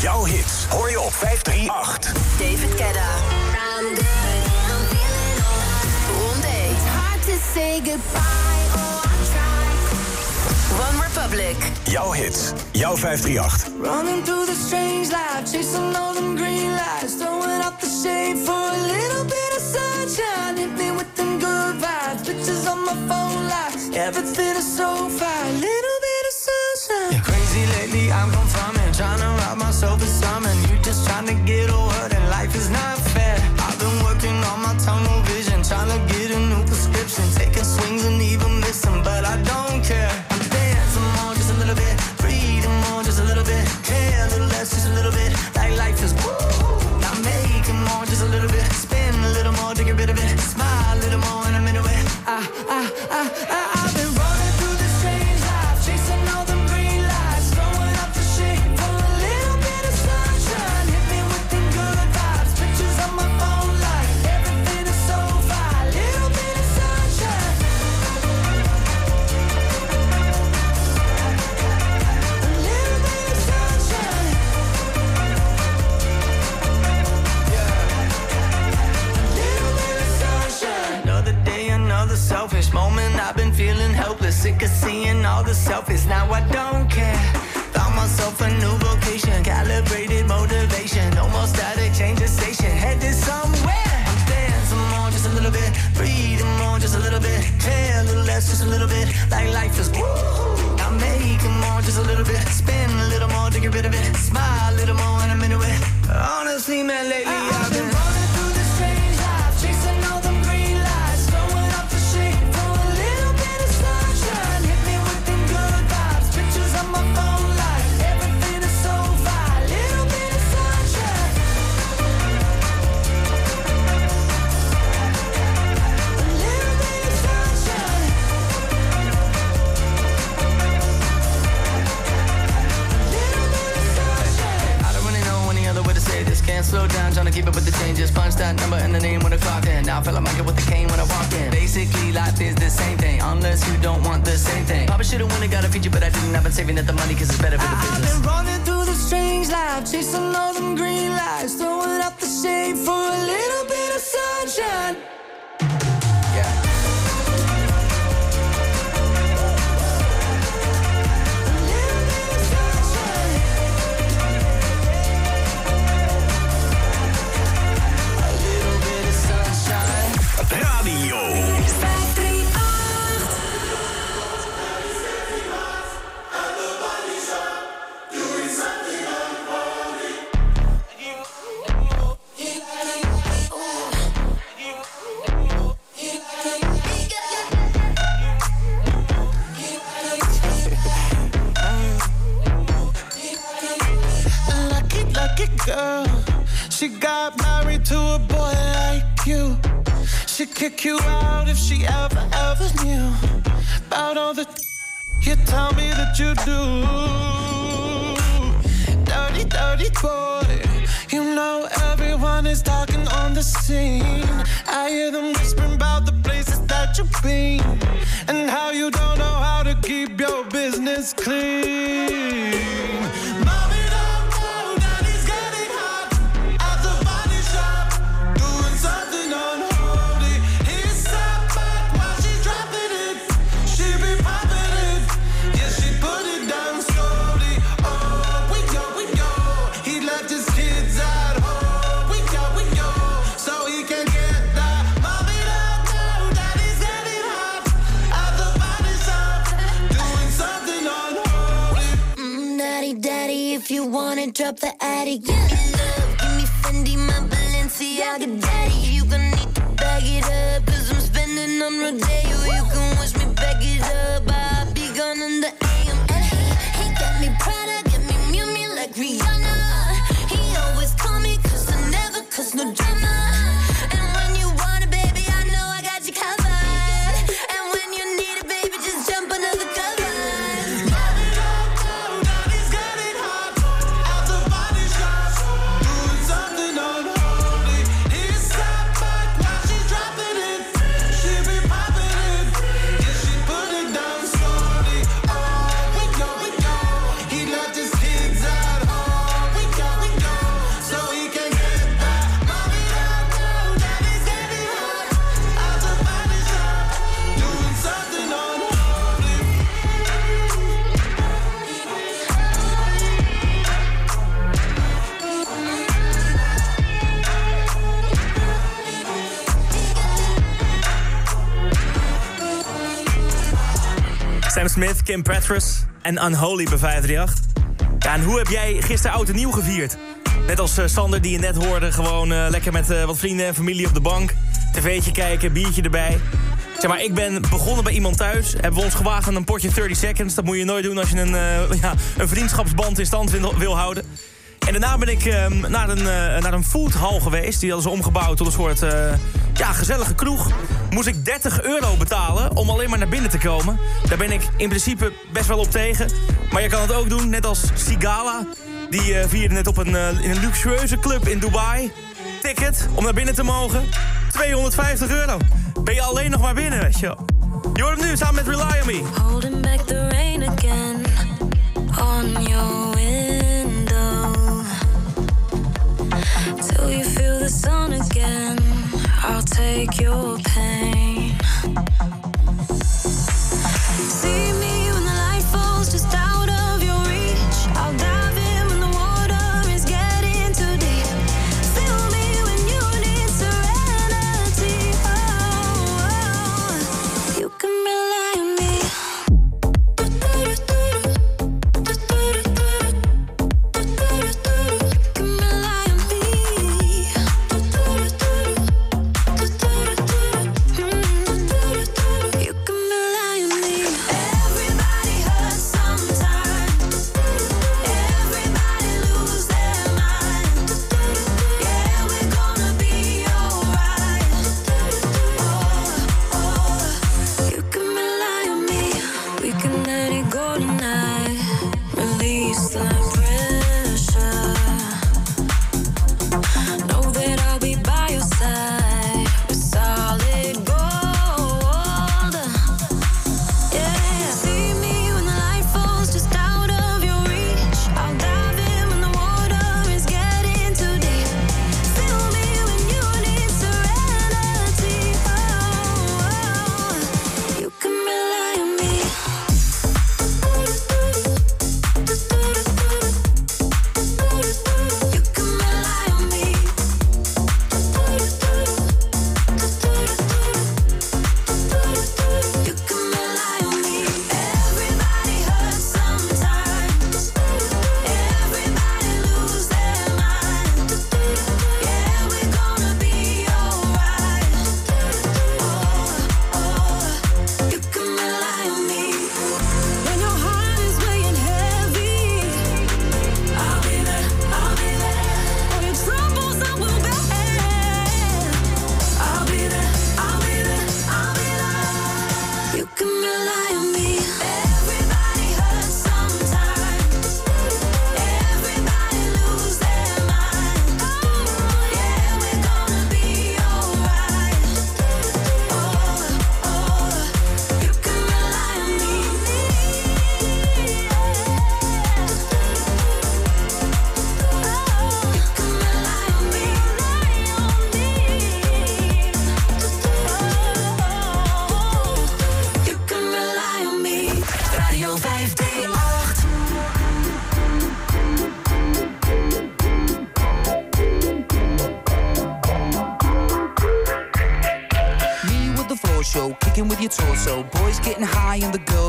Jouw hits hoor je op 538. David Kedda. Rondé. Hard to say goodbye, Republic. Jouw hits, jouw 538. Running through the strange life, chasing all them green lights, throwing up the shade for a little bit of sunshine. Hit me with them good vibes, pictures on my phone lights, everything is so fine. Little bit of sunshine. Yeah, crazy lately, I'm confirming. Trying to rob myself of something. You just trying to get over sick of seeing all the selfies. Now I don't care. Found myself a new vocation, calibrated motivation. No more static, change the station, headed somewhere. I'm dancing more, just a little bit. Breathing more, just a little bit. Care a little less, just a little bit. Like life is woo. I'm making more, just a little bit. Spin a little more to get rid of it. Smile a little more in a minute. With. Honestly, man, lately changes. Punch that number and the name when I clock in. Now I feel like Michael with the cane when I walk in. Basically, life is the same thing, unless you don't want the same thing. Probably should've won and got a feature, but I didn't. I've been saving up the money cause it's better for the business. I've been running through the strange life, chasing all them green lights, throwing up the shade for a little She got married to a boy like you. She'd kick you out if she ever, ever knew about all the you tell me that you do. Dirty, dirty boy. You know everyone is talking on the scene. I hear them whispering about the places that you've been and how you don't know how to keep your business clean. Wanna drop the attic, give me love, give me Fendi, my Balenciaga, daddy. You gonna need to bag it up, cause I'm spending on Rodeo. You can wish me back it up, I'll be gone in the AM. And he, he got me Prada, got me Miu Miu like Rihanna. Kim Petras en Unholy bij 538. Ja, en hoe heb jij gisteren oud en nieuw gevierd? Net als eh, Sander die je net hoorde, gewoon eh, lekker met eh, wat vrienden en familie op de bank. TV'tje kijken, biertje erbij. Zeg maar, ik ben begonnen bij iemand thuis. Hebben we ons gewaagd aan een potje 30 seconds. Dat moet je nooit doen als je een, ja, een vriendschapsband in stand wil, houden. En daarna ben ik ehm, naar, een, naar een foodhall geweest. Die hadden ze omgebouwd tot een soort ja, gezellige kroeg. Moest ik 30 euro betalen om alleen maar naar binnen te komen. Daar ben ik in principe best wel op tegen. Maar je kan het ook doen, net als Sigala. Die eh, vierde net op een, eh, in een luxueuze club in Dubai. Ticket om naar binnen te mogen. 250 euro. Ben je alleen nog maar binnen, weet je wel. Nu samen met Rely on Me. Holding back the rain again on your window. Till you feel the sun again. I'll take your pain.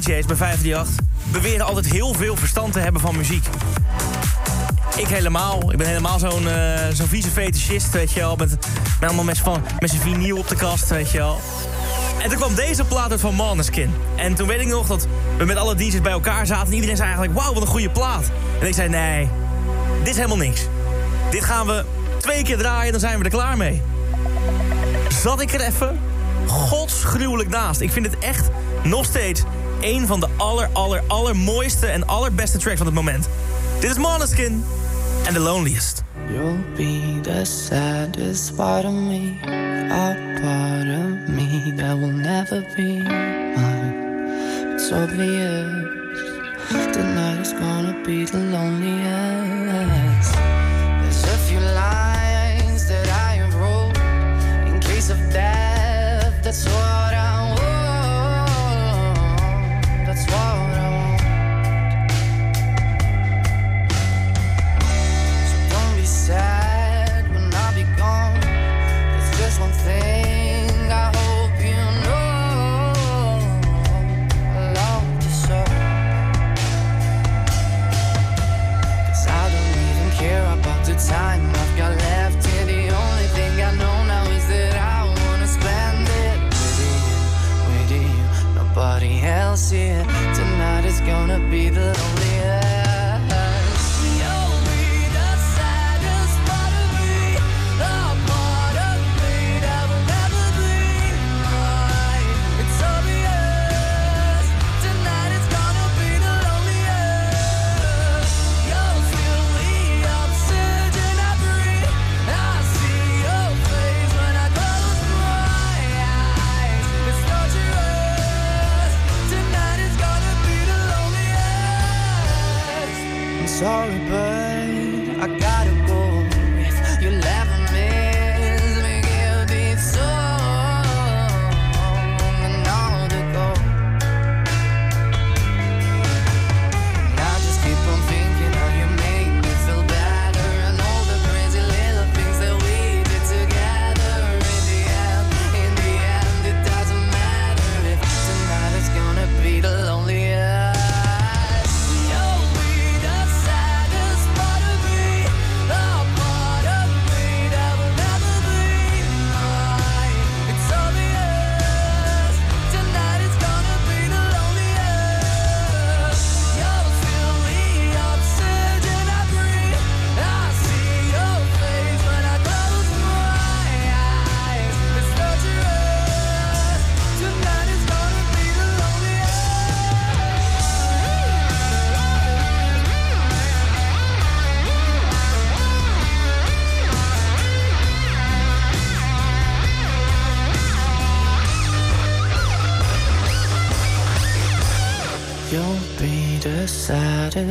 DJ's bij 538 beweren altijd heel veel verstand te hebben van muziek. Ik helemaal. Ik ben helemaal zo'n eh, zo'n vieze fetischist, weet je wel. Met, allemaal mensen van, met z'n vinyl op de kast, weet je wel. En toen kwam deze plaat uit van Maneskin. En toen weet ik nog dat we met alle DJ's bij elkaar zaten... en iedereen zei eigenlijk, wauw, wat een goede plaat. En ik zei, nee, dit is helemaal niks. Dit gaan we twee keer draaien, dan zijn we er klaar mee. Zat ik er even godsgruwelijk naast. Ik vind het echt nog steeds een van de aller, aller, allermooiste en allerbeste tracks van het moment. Dit is Måneskin en The Loneliest. You'll be the saddest part of me, a part of me that will never be mine. It's obvious, tonight is gonna be the loneliest.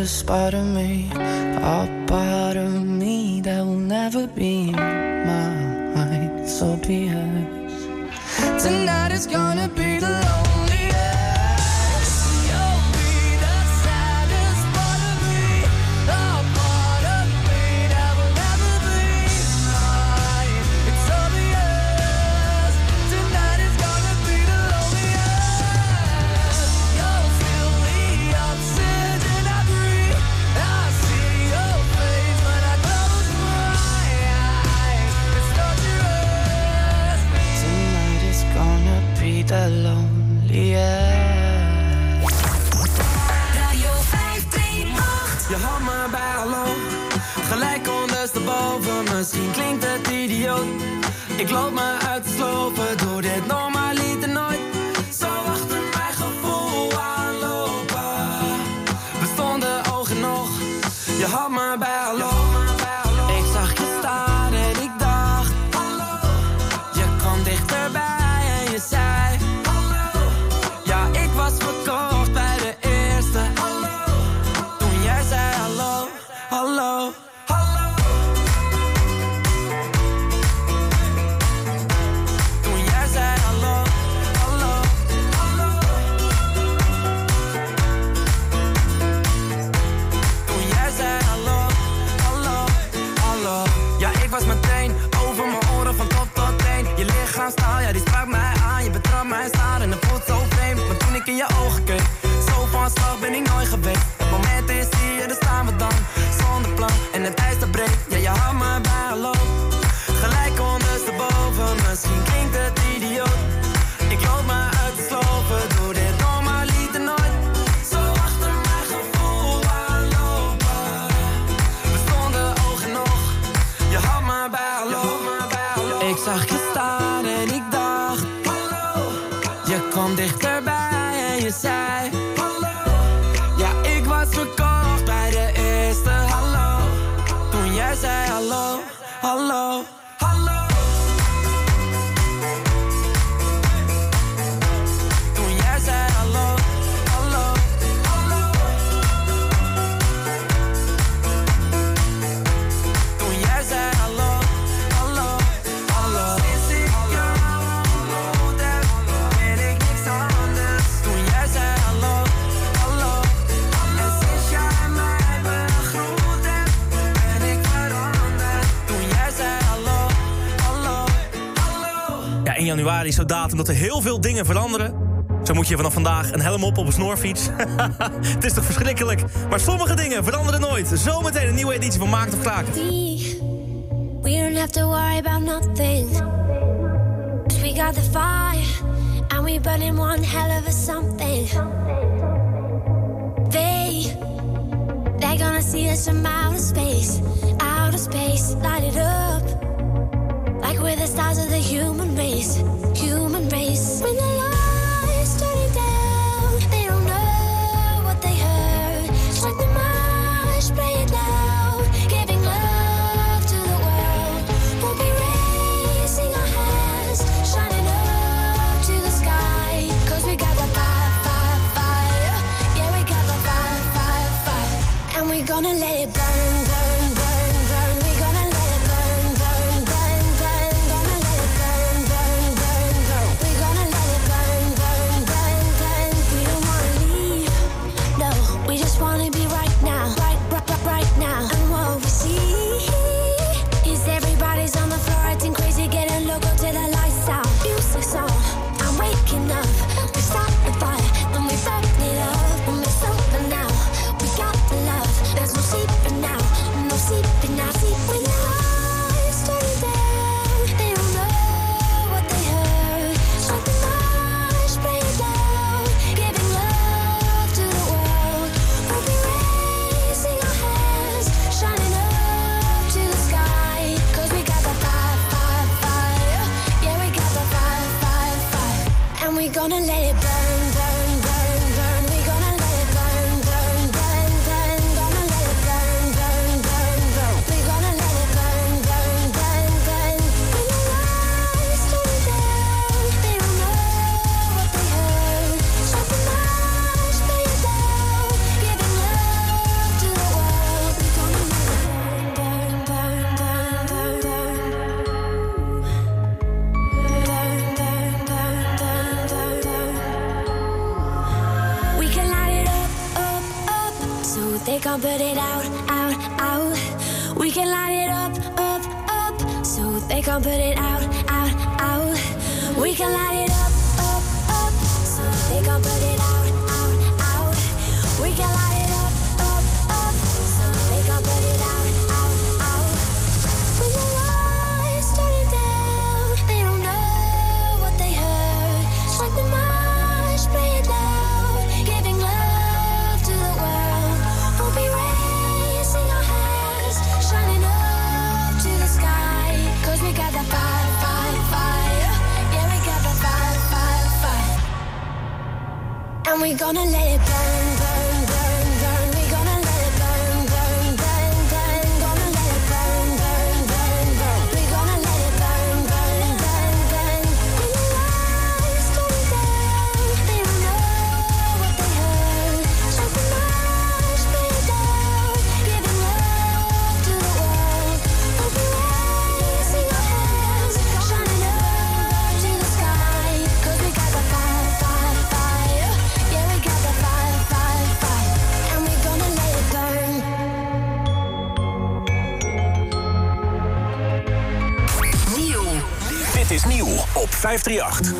Spider. januari is zo'n datum dat er heel veel dingen veranderen. Zo moet je vanaf vandaag een helm op op een snorfiets. het is toch verschrikkelijk? Maar sommige dingen veranderen nooit. Zometeen een nieuwe editie van Maakt of Kraken. We, we don't have to worry about nothing. We got the fire. And we burn in one hell of a something. They, they're gonna see us from outer space. Outer space, light it up. Like we're the stars of the human race, human race. 8.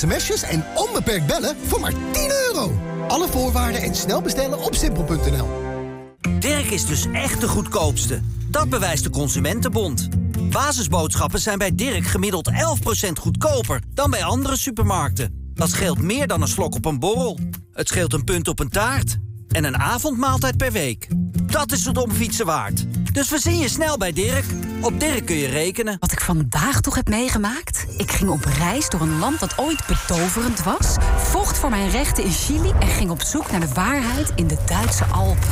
Sms'jes en onbeperkt bellen voor maar 10 euro. Alle voorwaarden en snel bestellen op simpel.nl. Dirk is dus echt de goedkoopste. Dat bewijst de Consumentenbond. Basisboodschappen zijn bij Dirk gemiddeld 11% goedkoper dan bij andere supermarkten. Dat scheelt meer dan een slok op een borrel. Het scheelt een punt op een taart. En een avondmaaltijd per week. Dat is het omfietsen waard. Dus verzin je snel bij Dirk. Op Dirk kun je rekenen. Wat ik vandaag toch heb meegemaakt? Ik ging op reis door een land dat ooit betoverend was, vocht voor mijn rechten in Chili en ging op zoek naar de waarheid in de Duitse Alpen.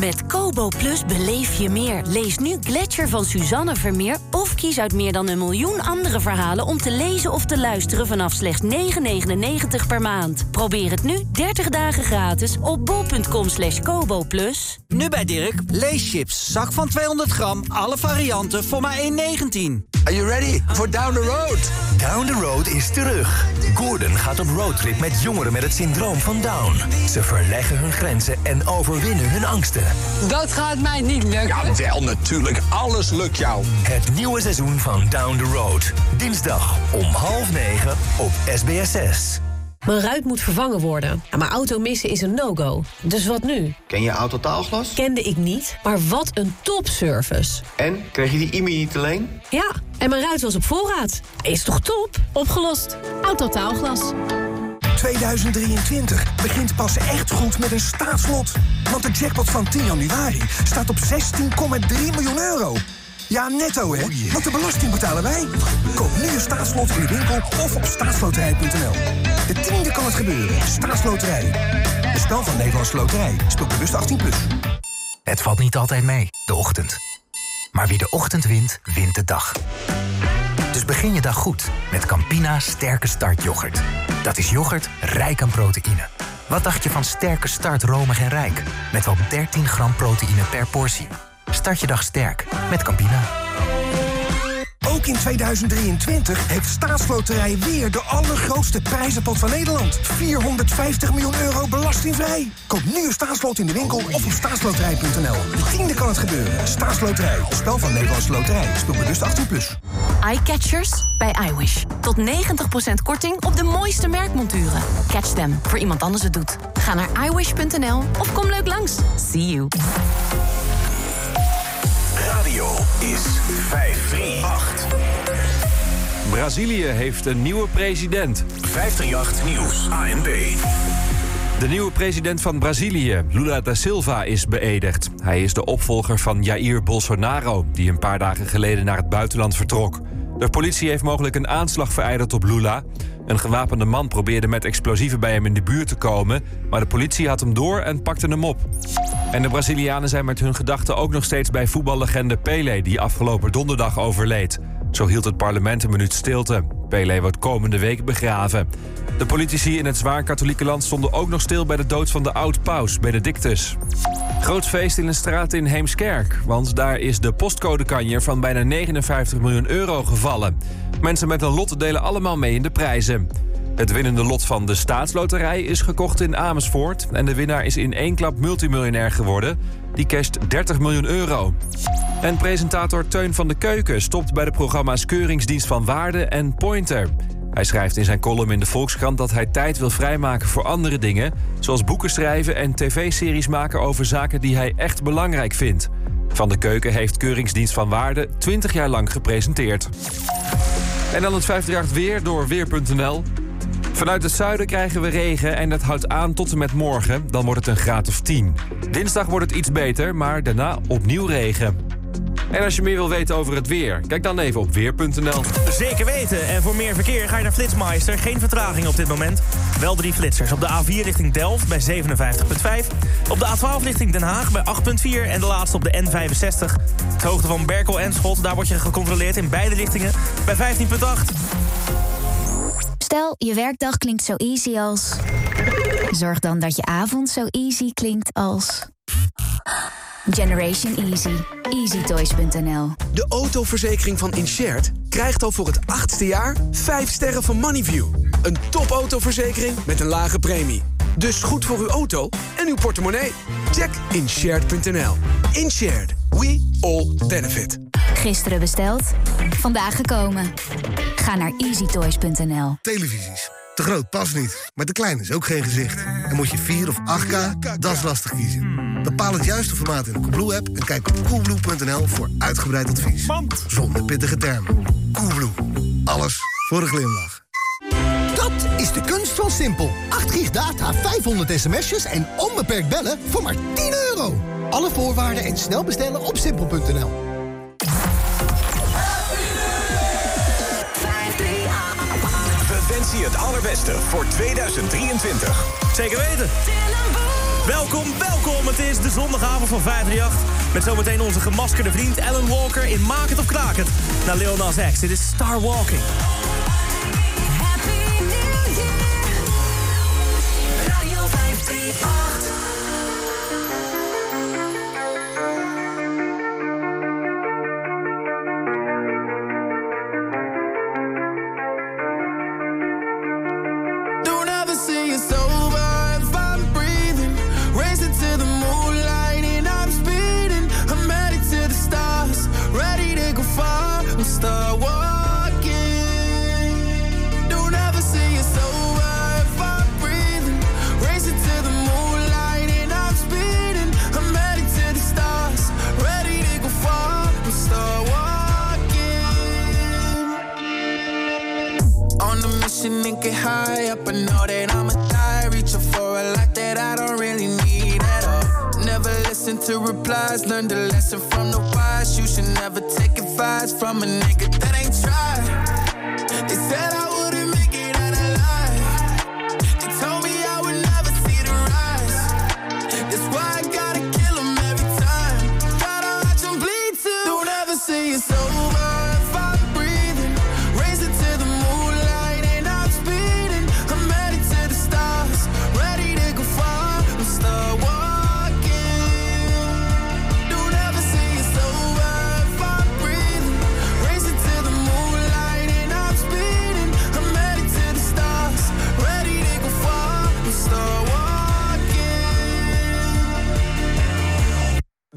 Met Kobo Plus beleef je meer. Lees nu Gletscher van Suzanne Vermeer... of kies uit meer dan een miljoen andere verhalen... om te lezen of te luisteren vanaf slechts 9,99 per maand. Probeer het nu 30 dagen gratis op bol.com slash kobo plus. Nu bij Dirk, leeschips. Zak van 200 gram, alle varianten voor maar 1,19. Are you ready for Down the Road? Down the Road is terug. Gordon gaat op roadtrip met jongeren met het syndroom van Down. Ze verleggen hun grenzen en overwinnen hun Dat gaat mij niet lukken. Ja, wel natuurlijk. Alles lukt jou. Het nieuwe seizoen van Down the Road. Dinsdag om half negen op SBS6. Mijn ruit moet vervangen worden. En mijn auto missen is een no-go. Dus wat nu? Ken je Autotaalglas? Kende ik niet, maar wat een topservice. En, kreeg je die IMI niet alleen? Ja, en mijn ruit was op voorraad. Is toch top? Opgelost. Autotaalglas. 2023 begint pas echt goed met een staatslot. Want de jackpot van 10 januari staat op 16,3 miljoen euro. Ja, netto hè, want de belasting betalen wij. Koop nu een staatslot in de winkel of op staatsloterij.nl. De tiende kan het gebeuren. Staatsloterij. Een spel van Nederlandse Loterij. Speel bewust 18+. Plus. Het valt niet altijd mee, de ochtend. Maar wie de ochtend wint, wint de dag. Dus begin je dag goed met Campina Sterke Start yoghurt. Dat is yoghurt rijk aan proteïne. Wat dacht je van Sterke Start romig en rijk? Met wel 13 gram proteïne per portie. Start je dag sterk met Campina. Ook in 2023 heeft Staatsloterij weer de allergrootste prijzenpot van Nederland. 450 miljoen euro belastingvrij. Koop nu een staatslot in de winkel of op staatsloterij.nl. De tiende kan het gebeuren. Staatsloterij. Spel van Nederlandse Loterij. Speel bewust 18+. Plus. Eyecatchers bij iWish. Tot 90% korting op de mooiste merkmonturen. Catch them voor iemand anders het doet. Ga naar iWish.nl of kom leuk langs. See you. Radio is 538. Brazilië heeft een nieuwe president. 538 Nieuws, ANB. De nieuwe president van Brazilië, Lula da Silva, is beëdigd. Hij is de opvolger van Jair Bolsonaro, die een paar dagen geleden naar het buitenland vertrok. De politie heeft mogelijk een aanslag vereideld op Lula. Een gewapende man probeerde met explosieven bij hem in de buurt te komen, maar de politie had hem door en pakte hem op. En de Brazilianen zijn met hun gedachten ook nog steeds bij voetballegende Pelé, die afgelopen donderdag overleed. Zo hield het parlement een minuut stilte. Pelé wordt komende week begraven. De politici in het zwaar katholieke land stonden ook nog stil bij de dood van de oud-paus, Benedictus. Groot feest in een straat in Heemskerk, want daar is de postcodekanjer van bijna 59 miljoen euro gevallen. Mensen met een lot delen allemaal mee in de prijzen. Het winnende lot van de staatsloterij is gekocht in Amersfoort... en de winnaar is in één klap multimiljonair geworden. Die casht 30 miljoen euro. En presentator Teun van de Keuken stopt bij de programma's Keuringsdienst van Waarde en Pointer. Hij schrijft in zijn column in de Volkskrant dat hij tijd wil vrijmaken voor andere dingen... zoals boeken schrijven en tv-series maken over zaken die hij echt belangrijk vindt. Van de Keuken heeft Keuringsdienst van Waarde 20 jaar lang gepresenteerd. En dan het 538 weer door Weer.nl. Vanuit het zuiden krijgen we regen en dat houdt aan tot en met morgen. Dan wordt het een graad of 10. Dinsdag wordt het iets beter, maar daarna opnieuw regen. En als je meer wil weten over het weer, kijk dan even op weer.nl. Zeker weten. En voor meer verkeer ga je naar Flitsmeister. Geen vertraging op dit moment. Wel drie flitsers. Op de A4 richting Delft bij 57,5. Op de A12 richting Den Haag bij 8,4. En de laatste op de N65. Het hoogte van Berkel en Schot. Daar word je gecontroleerd in beide richtingen bij 15,8. Stel, je werkdag klinkt zo easy als... Zorg dan dat je avond zo easy klinkt als... Generation Easy. EasyToys.nl De autoverzekering van Inshared krijgt al voor het achtste jaar 5 sterren van Moneyview. Een topautoverzekering met een lage premie. Dus goed voor uw auto en uw portemonnee. Check inshared.nl. Inshared. We all benefit. Gisteren besteld, vandaag gekomen. Ga naar EasyToys.nl Televisies. Te groot past niet, maar te klein is ook geen gezicht. En moet je 4 of 8K, dat is lastig kiezen. Bepaal het juiste formaat in de Coolblue-app... en kijk op coolblue.nl voor uitgebreid advies. Zonder pittige termen. Coolblue. Alles voor een glimlach. Dat is de kunst van Simpel. 8 gig data, 500 sms'jes en onbeperkt bellen voor maar 10 euro. Alle voorwaarden en snel bestellen op simpel.nl. Je het allerbeste voor 2023. Zeker weten. Welkom, welkom. Het is de zondagavond van 538. Met zometeen onze gemaskerde vriend Alan Walker in Maak het of Kraak het. Naar Lil X. Dit is Star Walking. Radio 538. Start walking. Don't ever see it's over if I'm breathing. Racing to the moonlight and I'm speeding. I'm headed to the stars, ready to go far. We'll start walking. On a mission and get high up. I know that I'ma die. Reaching for a lot that I don't really need at all. Never listen to replies. Learn the lesson from the wise. You should never take from a nigga that ain't tried.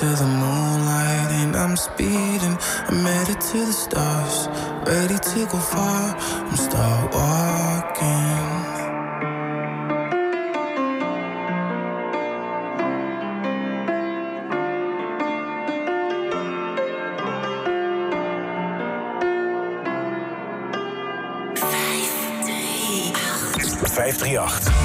to the moonlight and I'm speeding. I'm headed to the stars, ready to go far. I'm still walking. Vijf drie.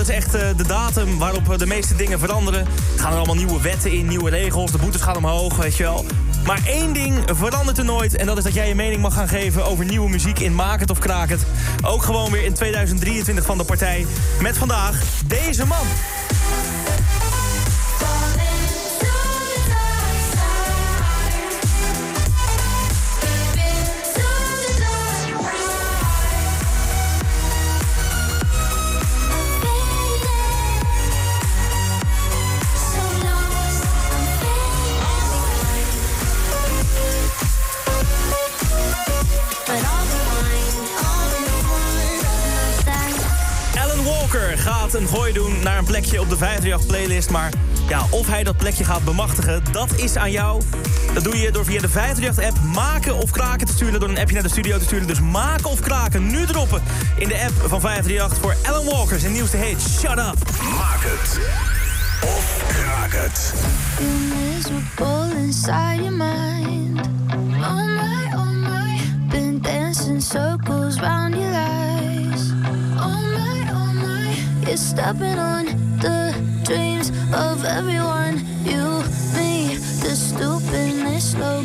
Dat is echt eh, de datum waarop eh, de meeste dingen veranderen. Er gaan er allemaal nieuwe wetten in, nieuwe regels, de boetes gaan omhoog, weet je wel. Maar één ding verandert er nooit en dat is dat jij je mening mag gaan geven over nieuwe muziek in Maak of Kraak. Ook gewoon weer in 2023 van de partij. Met vandaag deze man. Maar ja, of hij dat plekje gaat bemachtigen, dat is aan jou. Dat doe je door via de 538 app maken of kraken te sturen. Door een appje naar de studio te sturen. Dus maken of kraken nu droppen in de app van 538 voor Alan Walker. Zijn nieuwste hit, Shut Up. Maak het. Of kraak het. You're miserable inside your mind. Oh my, oh my. Been dancing circles round your eyes. Oh my, oh my. You're stepping on the dreams of everyone. You, me, the stupidness, slow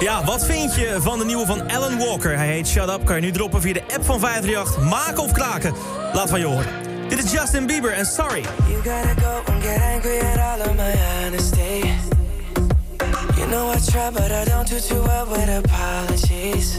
Ja, wat vind je van de nieuwe van Alan Walker? Hij heet Shut Up. Kan je nu droppen via de app van 538. Maken of kraken? Laat van je horen. Dit is Justin Bieber en Sorry. You gotta go and get angry at all of my honesty. You know I try, but I don't do too well with apologies.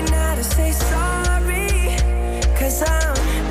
say sorry? Cause I'm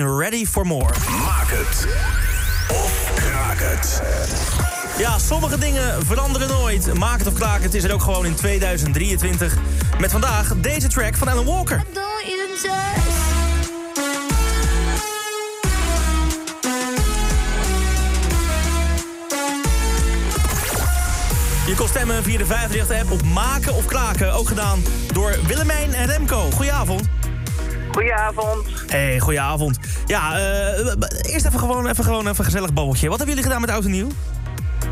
Ready for More. Maak het of kraak het. Ja, sommige dingen veranderen nooit. Maak het of kraak het is er ook gewoon in 2023. Met vandaag deze track van Alan Walker. Je kon stemmen via de 538-app op maken of kraken. Ook gedaan door Willemijn en Remco. Goedenavond. Goedenavond. Hey, goedenavond. Ja, eh, eerst even gewoon, even gewoon even een gezellig babbeltje. Wat hebben jullie gedaan met Oud en Nieuw?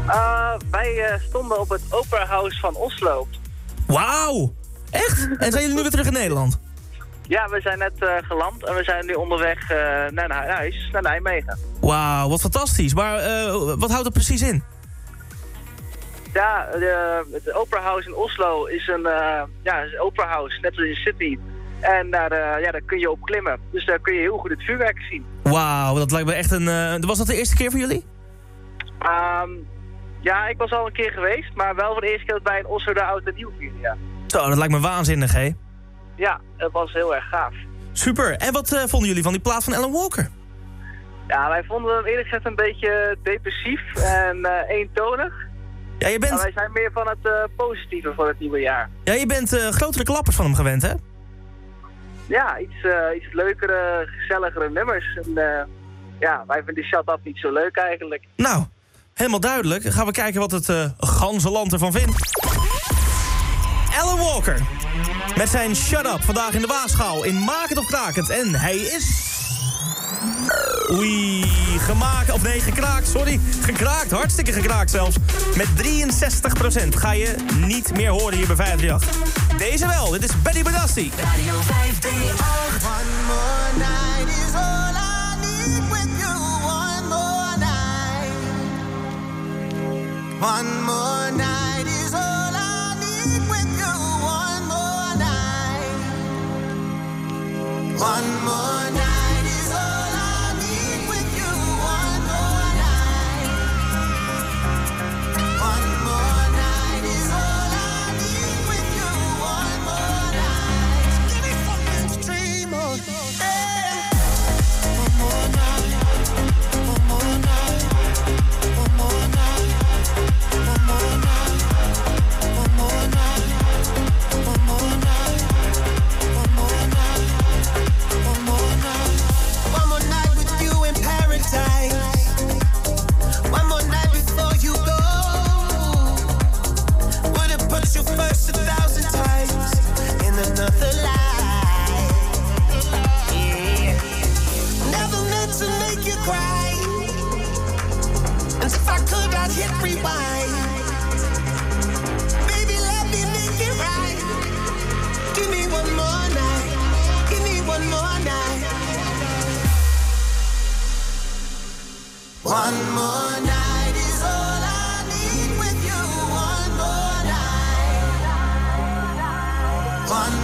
Uh, wij eh, stonden op het Opera House van Oslo. Wauw! Echt? En zijn jullie nu weer terug in Nederland? Ja, we zijn net eh, geland en we zijn nu onderweg naar, naar huis, naar Nijmegen. Wauw, wat fantastisch. Maar wat houdt het precies in? Ja, het Opera House in Oslo is een, ja, is een opera house, net zoals in Sydney. En daar, eh, ja, daar kun je op klimmen. Dus daar kun je heel goed het vuurwerk zien. Wauw, dat lijkt me echt een... eh, was dat de eerste keer voor jullie? Ehm, ja, ik was al een keer geweest, maar wel voor de eerste keer wij in Oslo de oud en nieuw ja. Zo, dat lijkt me waanzinnig, hè? Ja, het was heel erg gaaf. Super. En wat eh, vonden jullie van die plaat van Alan Walker? Ja, wij vonden hem eerlijk gezegd een beetje depressief en eentonig. Ja, je bent... Maar wij zijn meer van het positieve voor het nieuwe jaar. Ja, je bent grotere klappers van hem gewend, hè? Ja, iets, eh, iets leukere, gezelligere nummers. En, eh, ja, wij vinden Shut Up niet zo leuk eigenlijk. Nou, helemaal duidelijk. Gaan we kijken wat het eh ganse land ervan vindt. Alan Walker. Met zijn Shut Up vandaag in de Waagschaal in Makend of Krakend. En hij is... Oei, gemaakt, of nee, gekraakt, sorry. Gekraakt, hartstikke gekraakt zelfs. Met 63% ga je niet meer horen hier bij 538. Deze wel, dit is Betty. Radio 538 One more night is all I need with you One more night One more night is all I need with you One more night One more night cry. And if I could, I'd hit rewind. Baby, let me make it right. Give me one more night. Give me one more night. One more night is all I need with you. One more night. One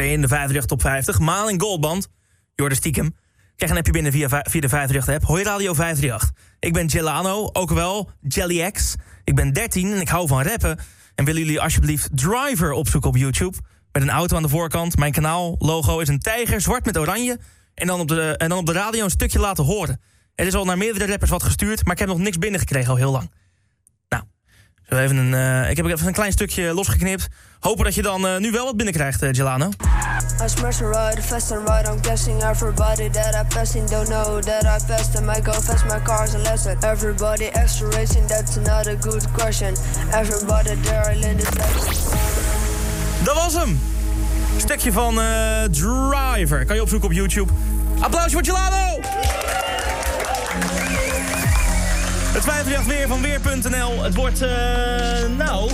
Nummer 2 in de 538 top 50. Maan en Goldband. Jorden stiekem. Krijg een appje binnen via, via de 538 app. Hoi Radio 538. Ik ben Gelano, ook wel Jelly X. Ik ben 13 en ik hou van rappen. En willen jullie alsjeblieft Driver opzoeken op YouTube? Met een auto aan de voorkant. Mijn kanaal logo is een tijger, zwart met oranje. En dan op de, en dan op de radio een stukje laten horen. Het is al naar meerdere rappers wat gestuurd, maar ik heb nog niks binnengekregen al heel lang. Zo even een, eh, ik heb even een klein stukje losgeknipt. Hopen dat je dan eh, nu wel wat binnenkrijgt, eh, Gelano. I smash and ride, fast and ride. I'm guessing everybody that I passing don't know that I passed them. I go fast, my car's a lesson. Everybody extra racing, that's not a good question. Everybody there, I landed Dat was hem! Stukje van Driver. Kan je opzoeken op YouTube. Applaus voor Gelano! Het 538 weer van Weer.nl. Het wordt, eh, nou...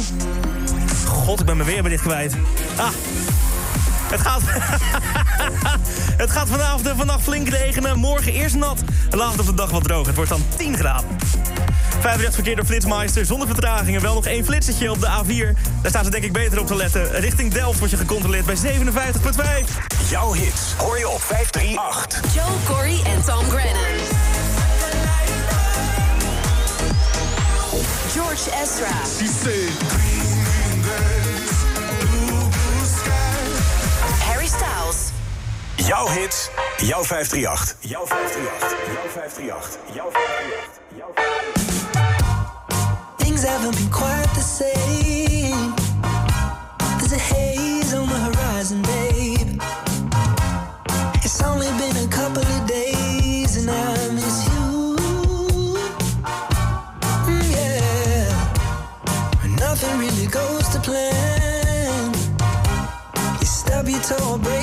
God, ik ben mijn weerbericht kwijt. Ah, het gaat... het gaat vanavond en vannacht flink regenen. Morgen eerst nat. Later op de dag wat droog. Het wordt dan 10 graden. 538 verkeer door Flitsmeister. Zonder vertragingen. Wel nog één flitsertje op de A4. Daar staan ze denk ik beter op te letten. Richting Delft wordt je gecontroleerd bij 57,5. Jouw hits hoor je op 538. Joe, Corey en Tom Grennan. George Ezra. Harry Styles. Jouw hits, jouw 538. Jouw 538. Jouw 538. Jouw 538. Jouw 538. Things haven't been quite the same. Stub your toe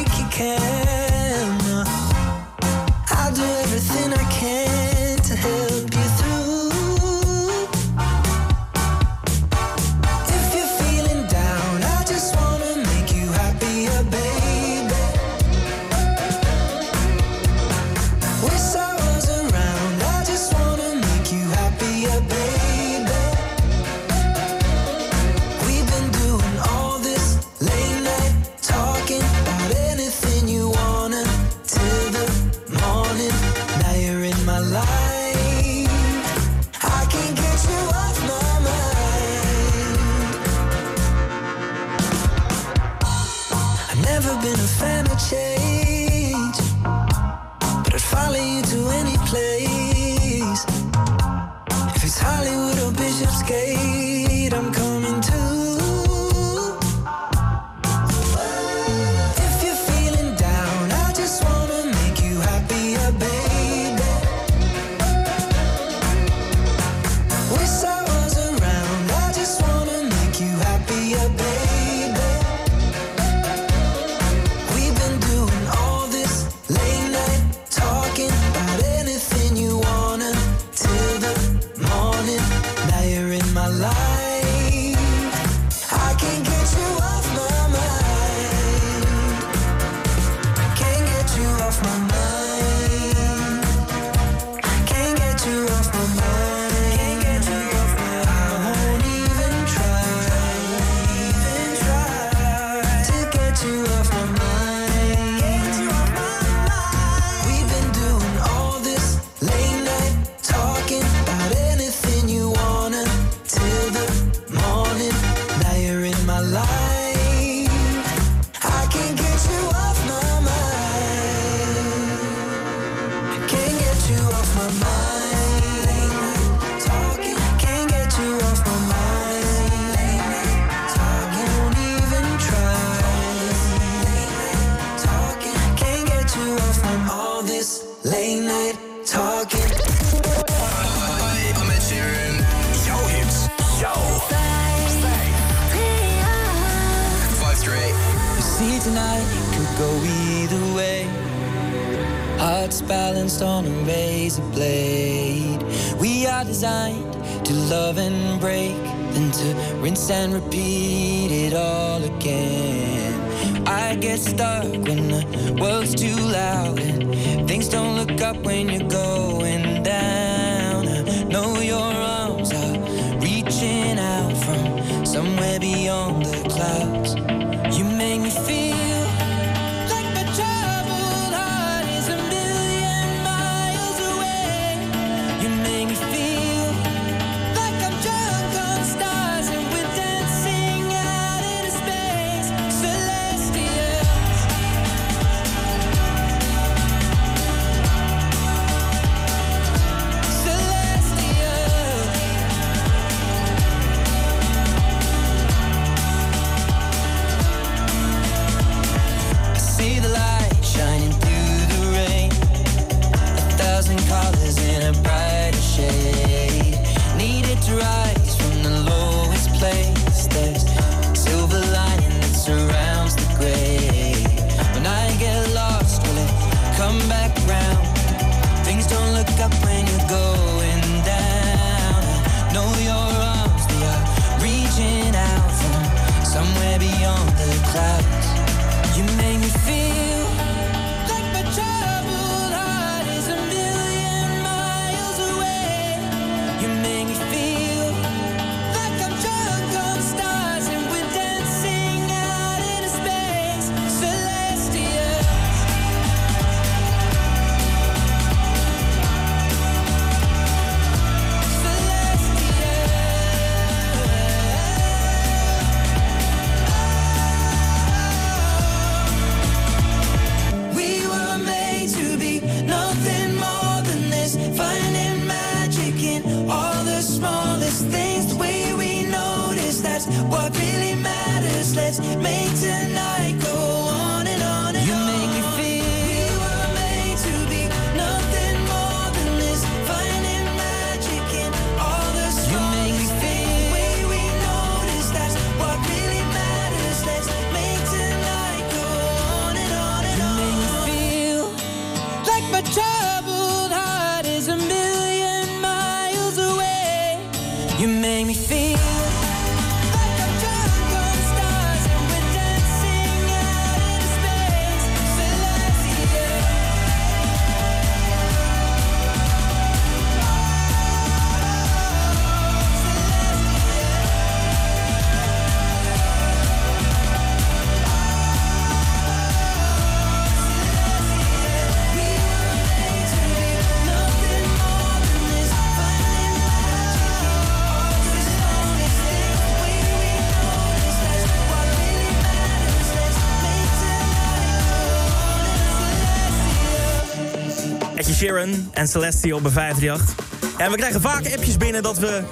en Celestial bij 538. En we krijgen vaak appjes binnen dat we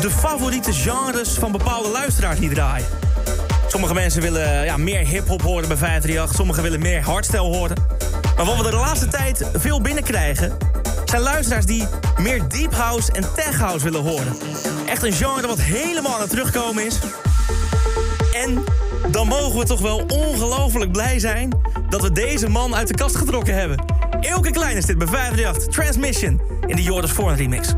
de favoriete genres van bepaalde luisteraars niet draaien. Sommige mensen willen ja, meer hip-hop horen bij 538, sommigen willen meer hardstyle horen. Maar wat we de laatste tijd veel binnenkrijgen, zijn luisteraars die meer deep house en tech house willen horen. Echt een genre wat helemaal aan het terugkomen is. En dan mogen we toch wel ongelooflijk blij zijn dat we deze man uit de kast getrokken hebben. Elke Klein is dit bij Transmission in de Jordis Foreign remix.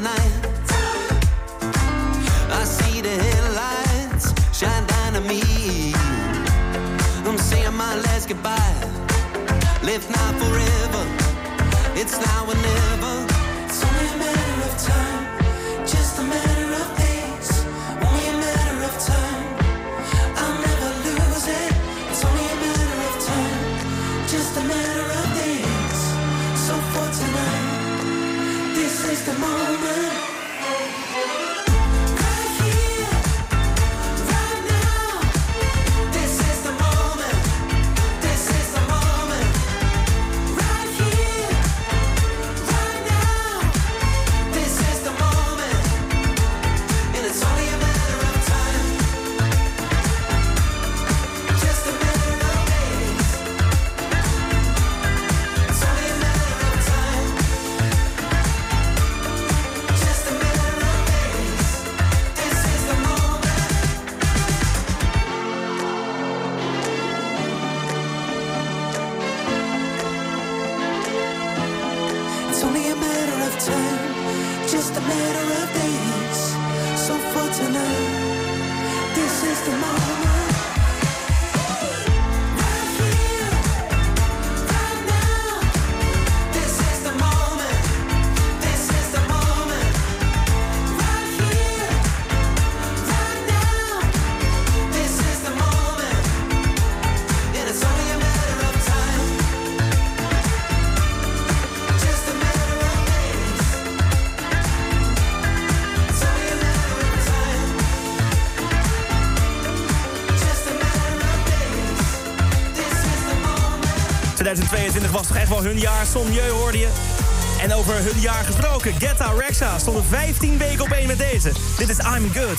the. I see the headlights shine down on me. I'm saying my last goodbye. Live now forever. It's now and never. 2022 was toch echt wel hun jaar. som je hoorde je. En over hun jaar gesproken. Geta Rexa stonden 15 weken op één met deze. Dit is I'm I'm good.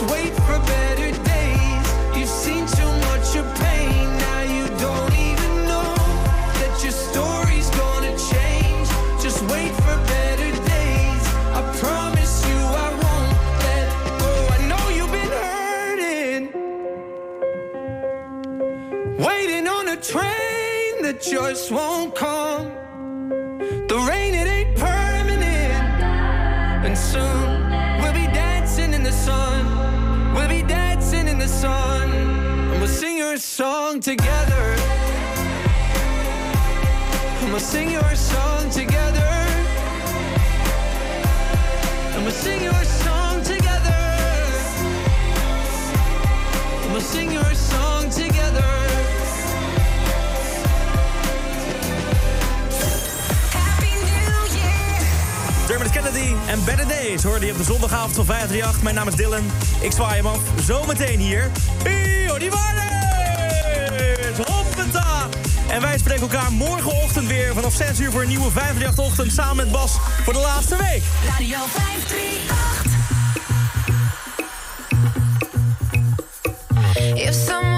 Just wait for better days. You've seen so much of pain. Now you don't even know that your story's gonna change. Just wait for better days. I promise you I won't let I know you've been hurting. Waiting on a train that just won't come. We'll sing your song together. And we'll sing your song together. And we'll sing your song together. And we'll sing your song together. Dermot Kennedy en Better Days hoorde je op de zondagavond van 538. Mijn naam is Dylan. Ik zwaai hem af. Zometeen hier. Io die Warnes! En wij spreken elkaar morgenochtend weer vanaf 6 uur voor een nieuwe 538-ochtend samen met Bas voor de laatste week. Radio 538.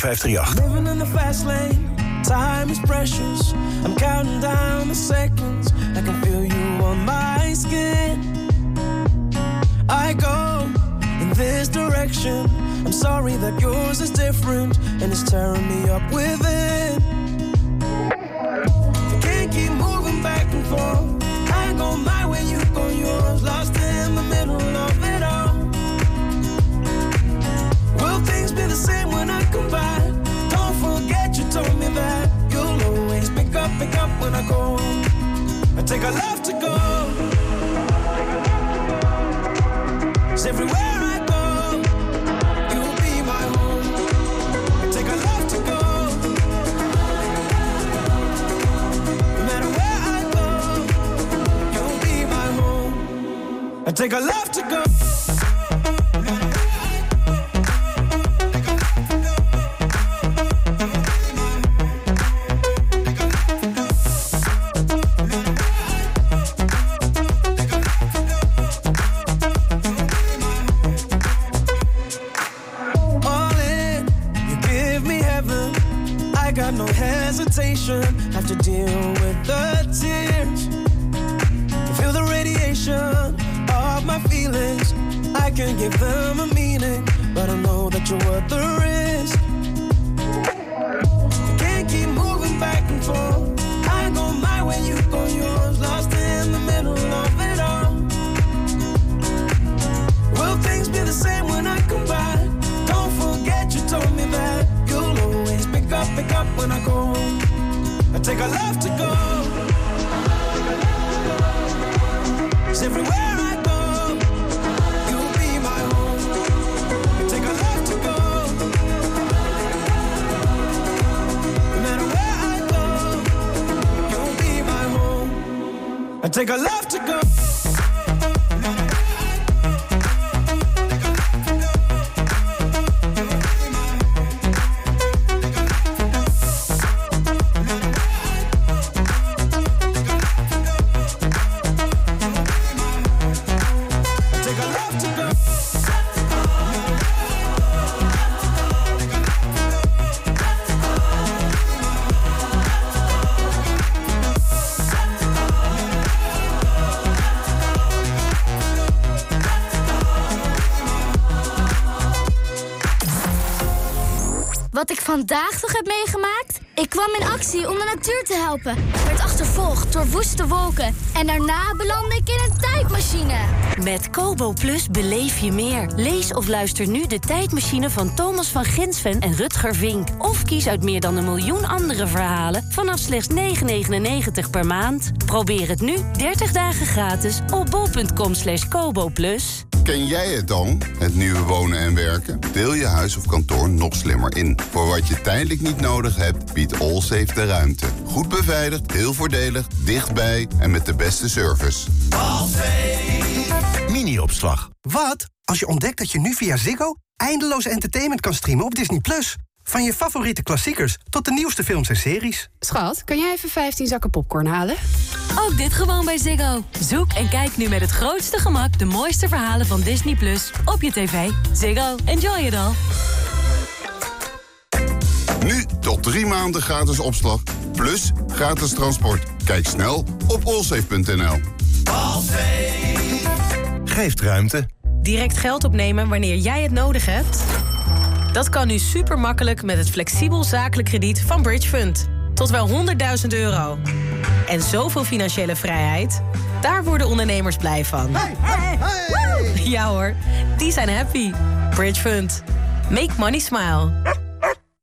538. Living in the fast lane, time is precious. I'm counting down the seconds. I can feel you on my skin. I go in this direction. I'm sorry that yours is different and it's tearing me up within. I take a love to go. 'Cause everywhere I go, you'll be my home. Take a love to go. No matter where I go, you'll be my home. I take a love to go. Vandaag nog heb meegemaakt? Ik kwam in actie om de natuur te helpen. Werd achtervolgd door woeste wolken. En daarna belandde ik in een tijdmachine. Met Kobo Plus beleef je meer. Lees of luister nu de tijdmachine van Thomas van Ginsven en Rutger Vink. Of kies uit meer dan een miljoen andere verhalen vanaf slechts 9,99 per maand. Probeer het nu 30 dagen gratis op bol.com slash kobo plus. Ken jij het dan? Het nieuwe wonen en werken? Deel je huis of kantoor nog slimmer in. Voor wat je tijdelijk niet nodig hebt, biedt Allsafe de ruimte. Goed beveiligd, heel voordelig, dichtbij en met de beste service. Mini-opslag. Wat als je ontdekt dat je nu via Ziggo eindeloos entertainment kan streamen op Disney+. Plus? Van je favoriete klassiekers tot de nieuwste films en series. Schat, kan jij even 15 zakken popcorn halen? Ook dit gewoon bij Ziggo. Zoek en kijk nu met het grootste gemak de mooiste verhalen van Disney Plus op je tv. Ziggo, enjoy it all. Nu tot drie maanden gratis opslag, plus gratis transport. Kijk snel op allsafe.nl. Geeft ruimte. Direct geld opnemen wanneer jij het nodig hebt? Dat kan nu super makkelijk met het flexibel zakelijk krediet van Bridge Fund. Tot wel 100.000 euro. En zoveel financiële vrijheid. Daar worden ondernemers blij van. Ja hoor, die zijn happy. Bridge Fund. Make money smile.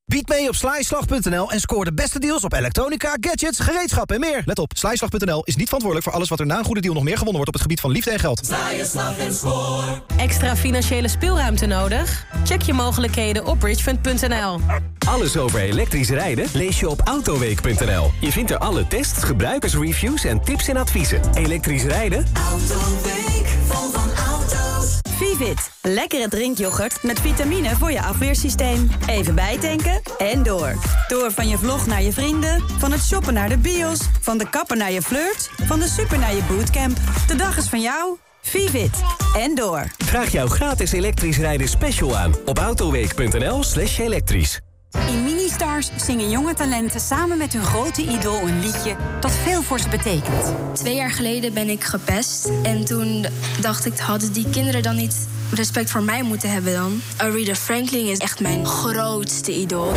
Bied mee op slijslag.nl en scoor de beste deals op elektronica, gadgets, gereedschap en meer. Let op, slijslag.nl is niet verantwoordelijk voor alles wat er na een goede deal nog meer gewonnen wordt op het gebied van liefde en geld. Sla je slag en score. Extra financiële speelruimte nodig? Check je mogelijkheden op bridgefund.nl. Alles over elektrisch rijden lees je op autoweek.nl. Je vindt er alle tests, gebruikersreviews en tips en adviezen. Elektrisch rijden? Autoweek, van. Lekkere drinkyoghurt met vitamine voor je afweersysteem. Even bijtanken en door. Door van je vlog naar je vrienden, van het shoppen naar de bios... van de kapper naar je flirt, van de super naar je bootcamp. De dag is van jou. Vivit en door. Vraag jouw gratis elektrisch rijden special aan op autoweek.nl slash elektrisch. In Ministars zingen jonge talenten samen met hun grote idool een liedje dat veel voor ze betekent. Twee jaar geleden ben ik gepest. En toen dacht ik, hadden die kinderen dan niet respect voor mij moeten hebben dan? Aretha Franklin is echt mijn grootste idool.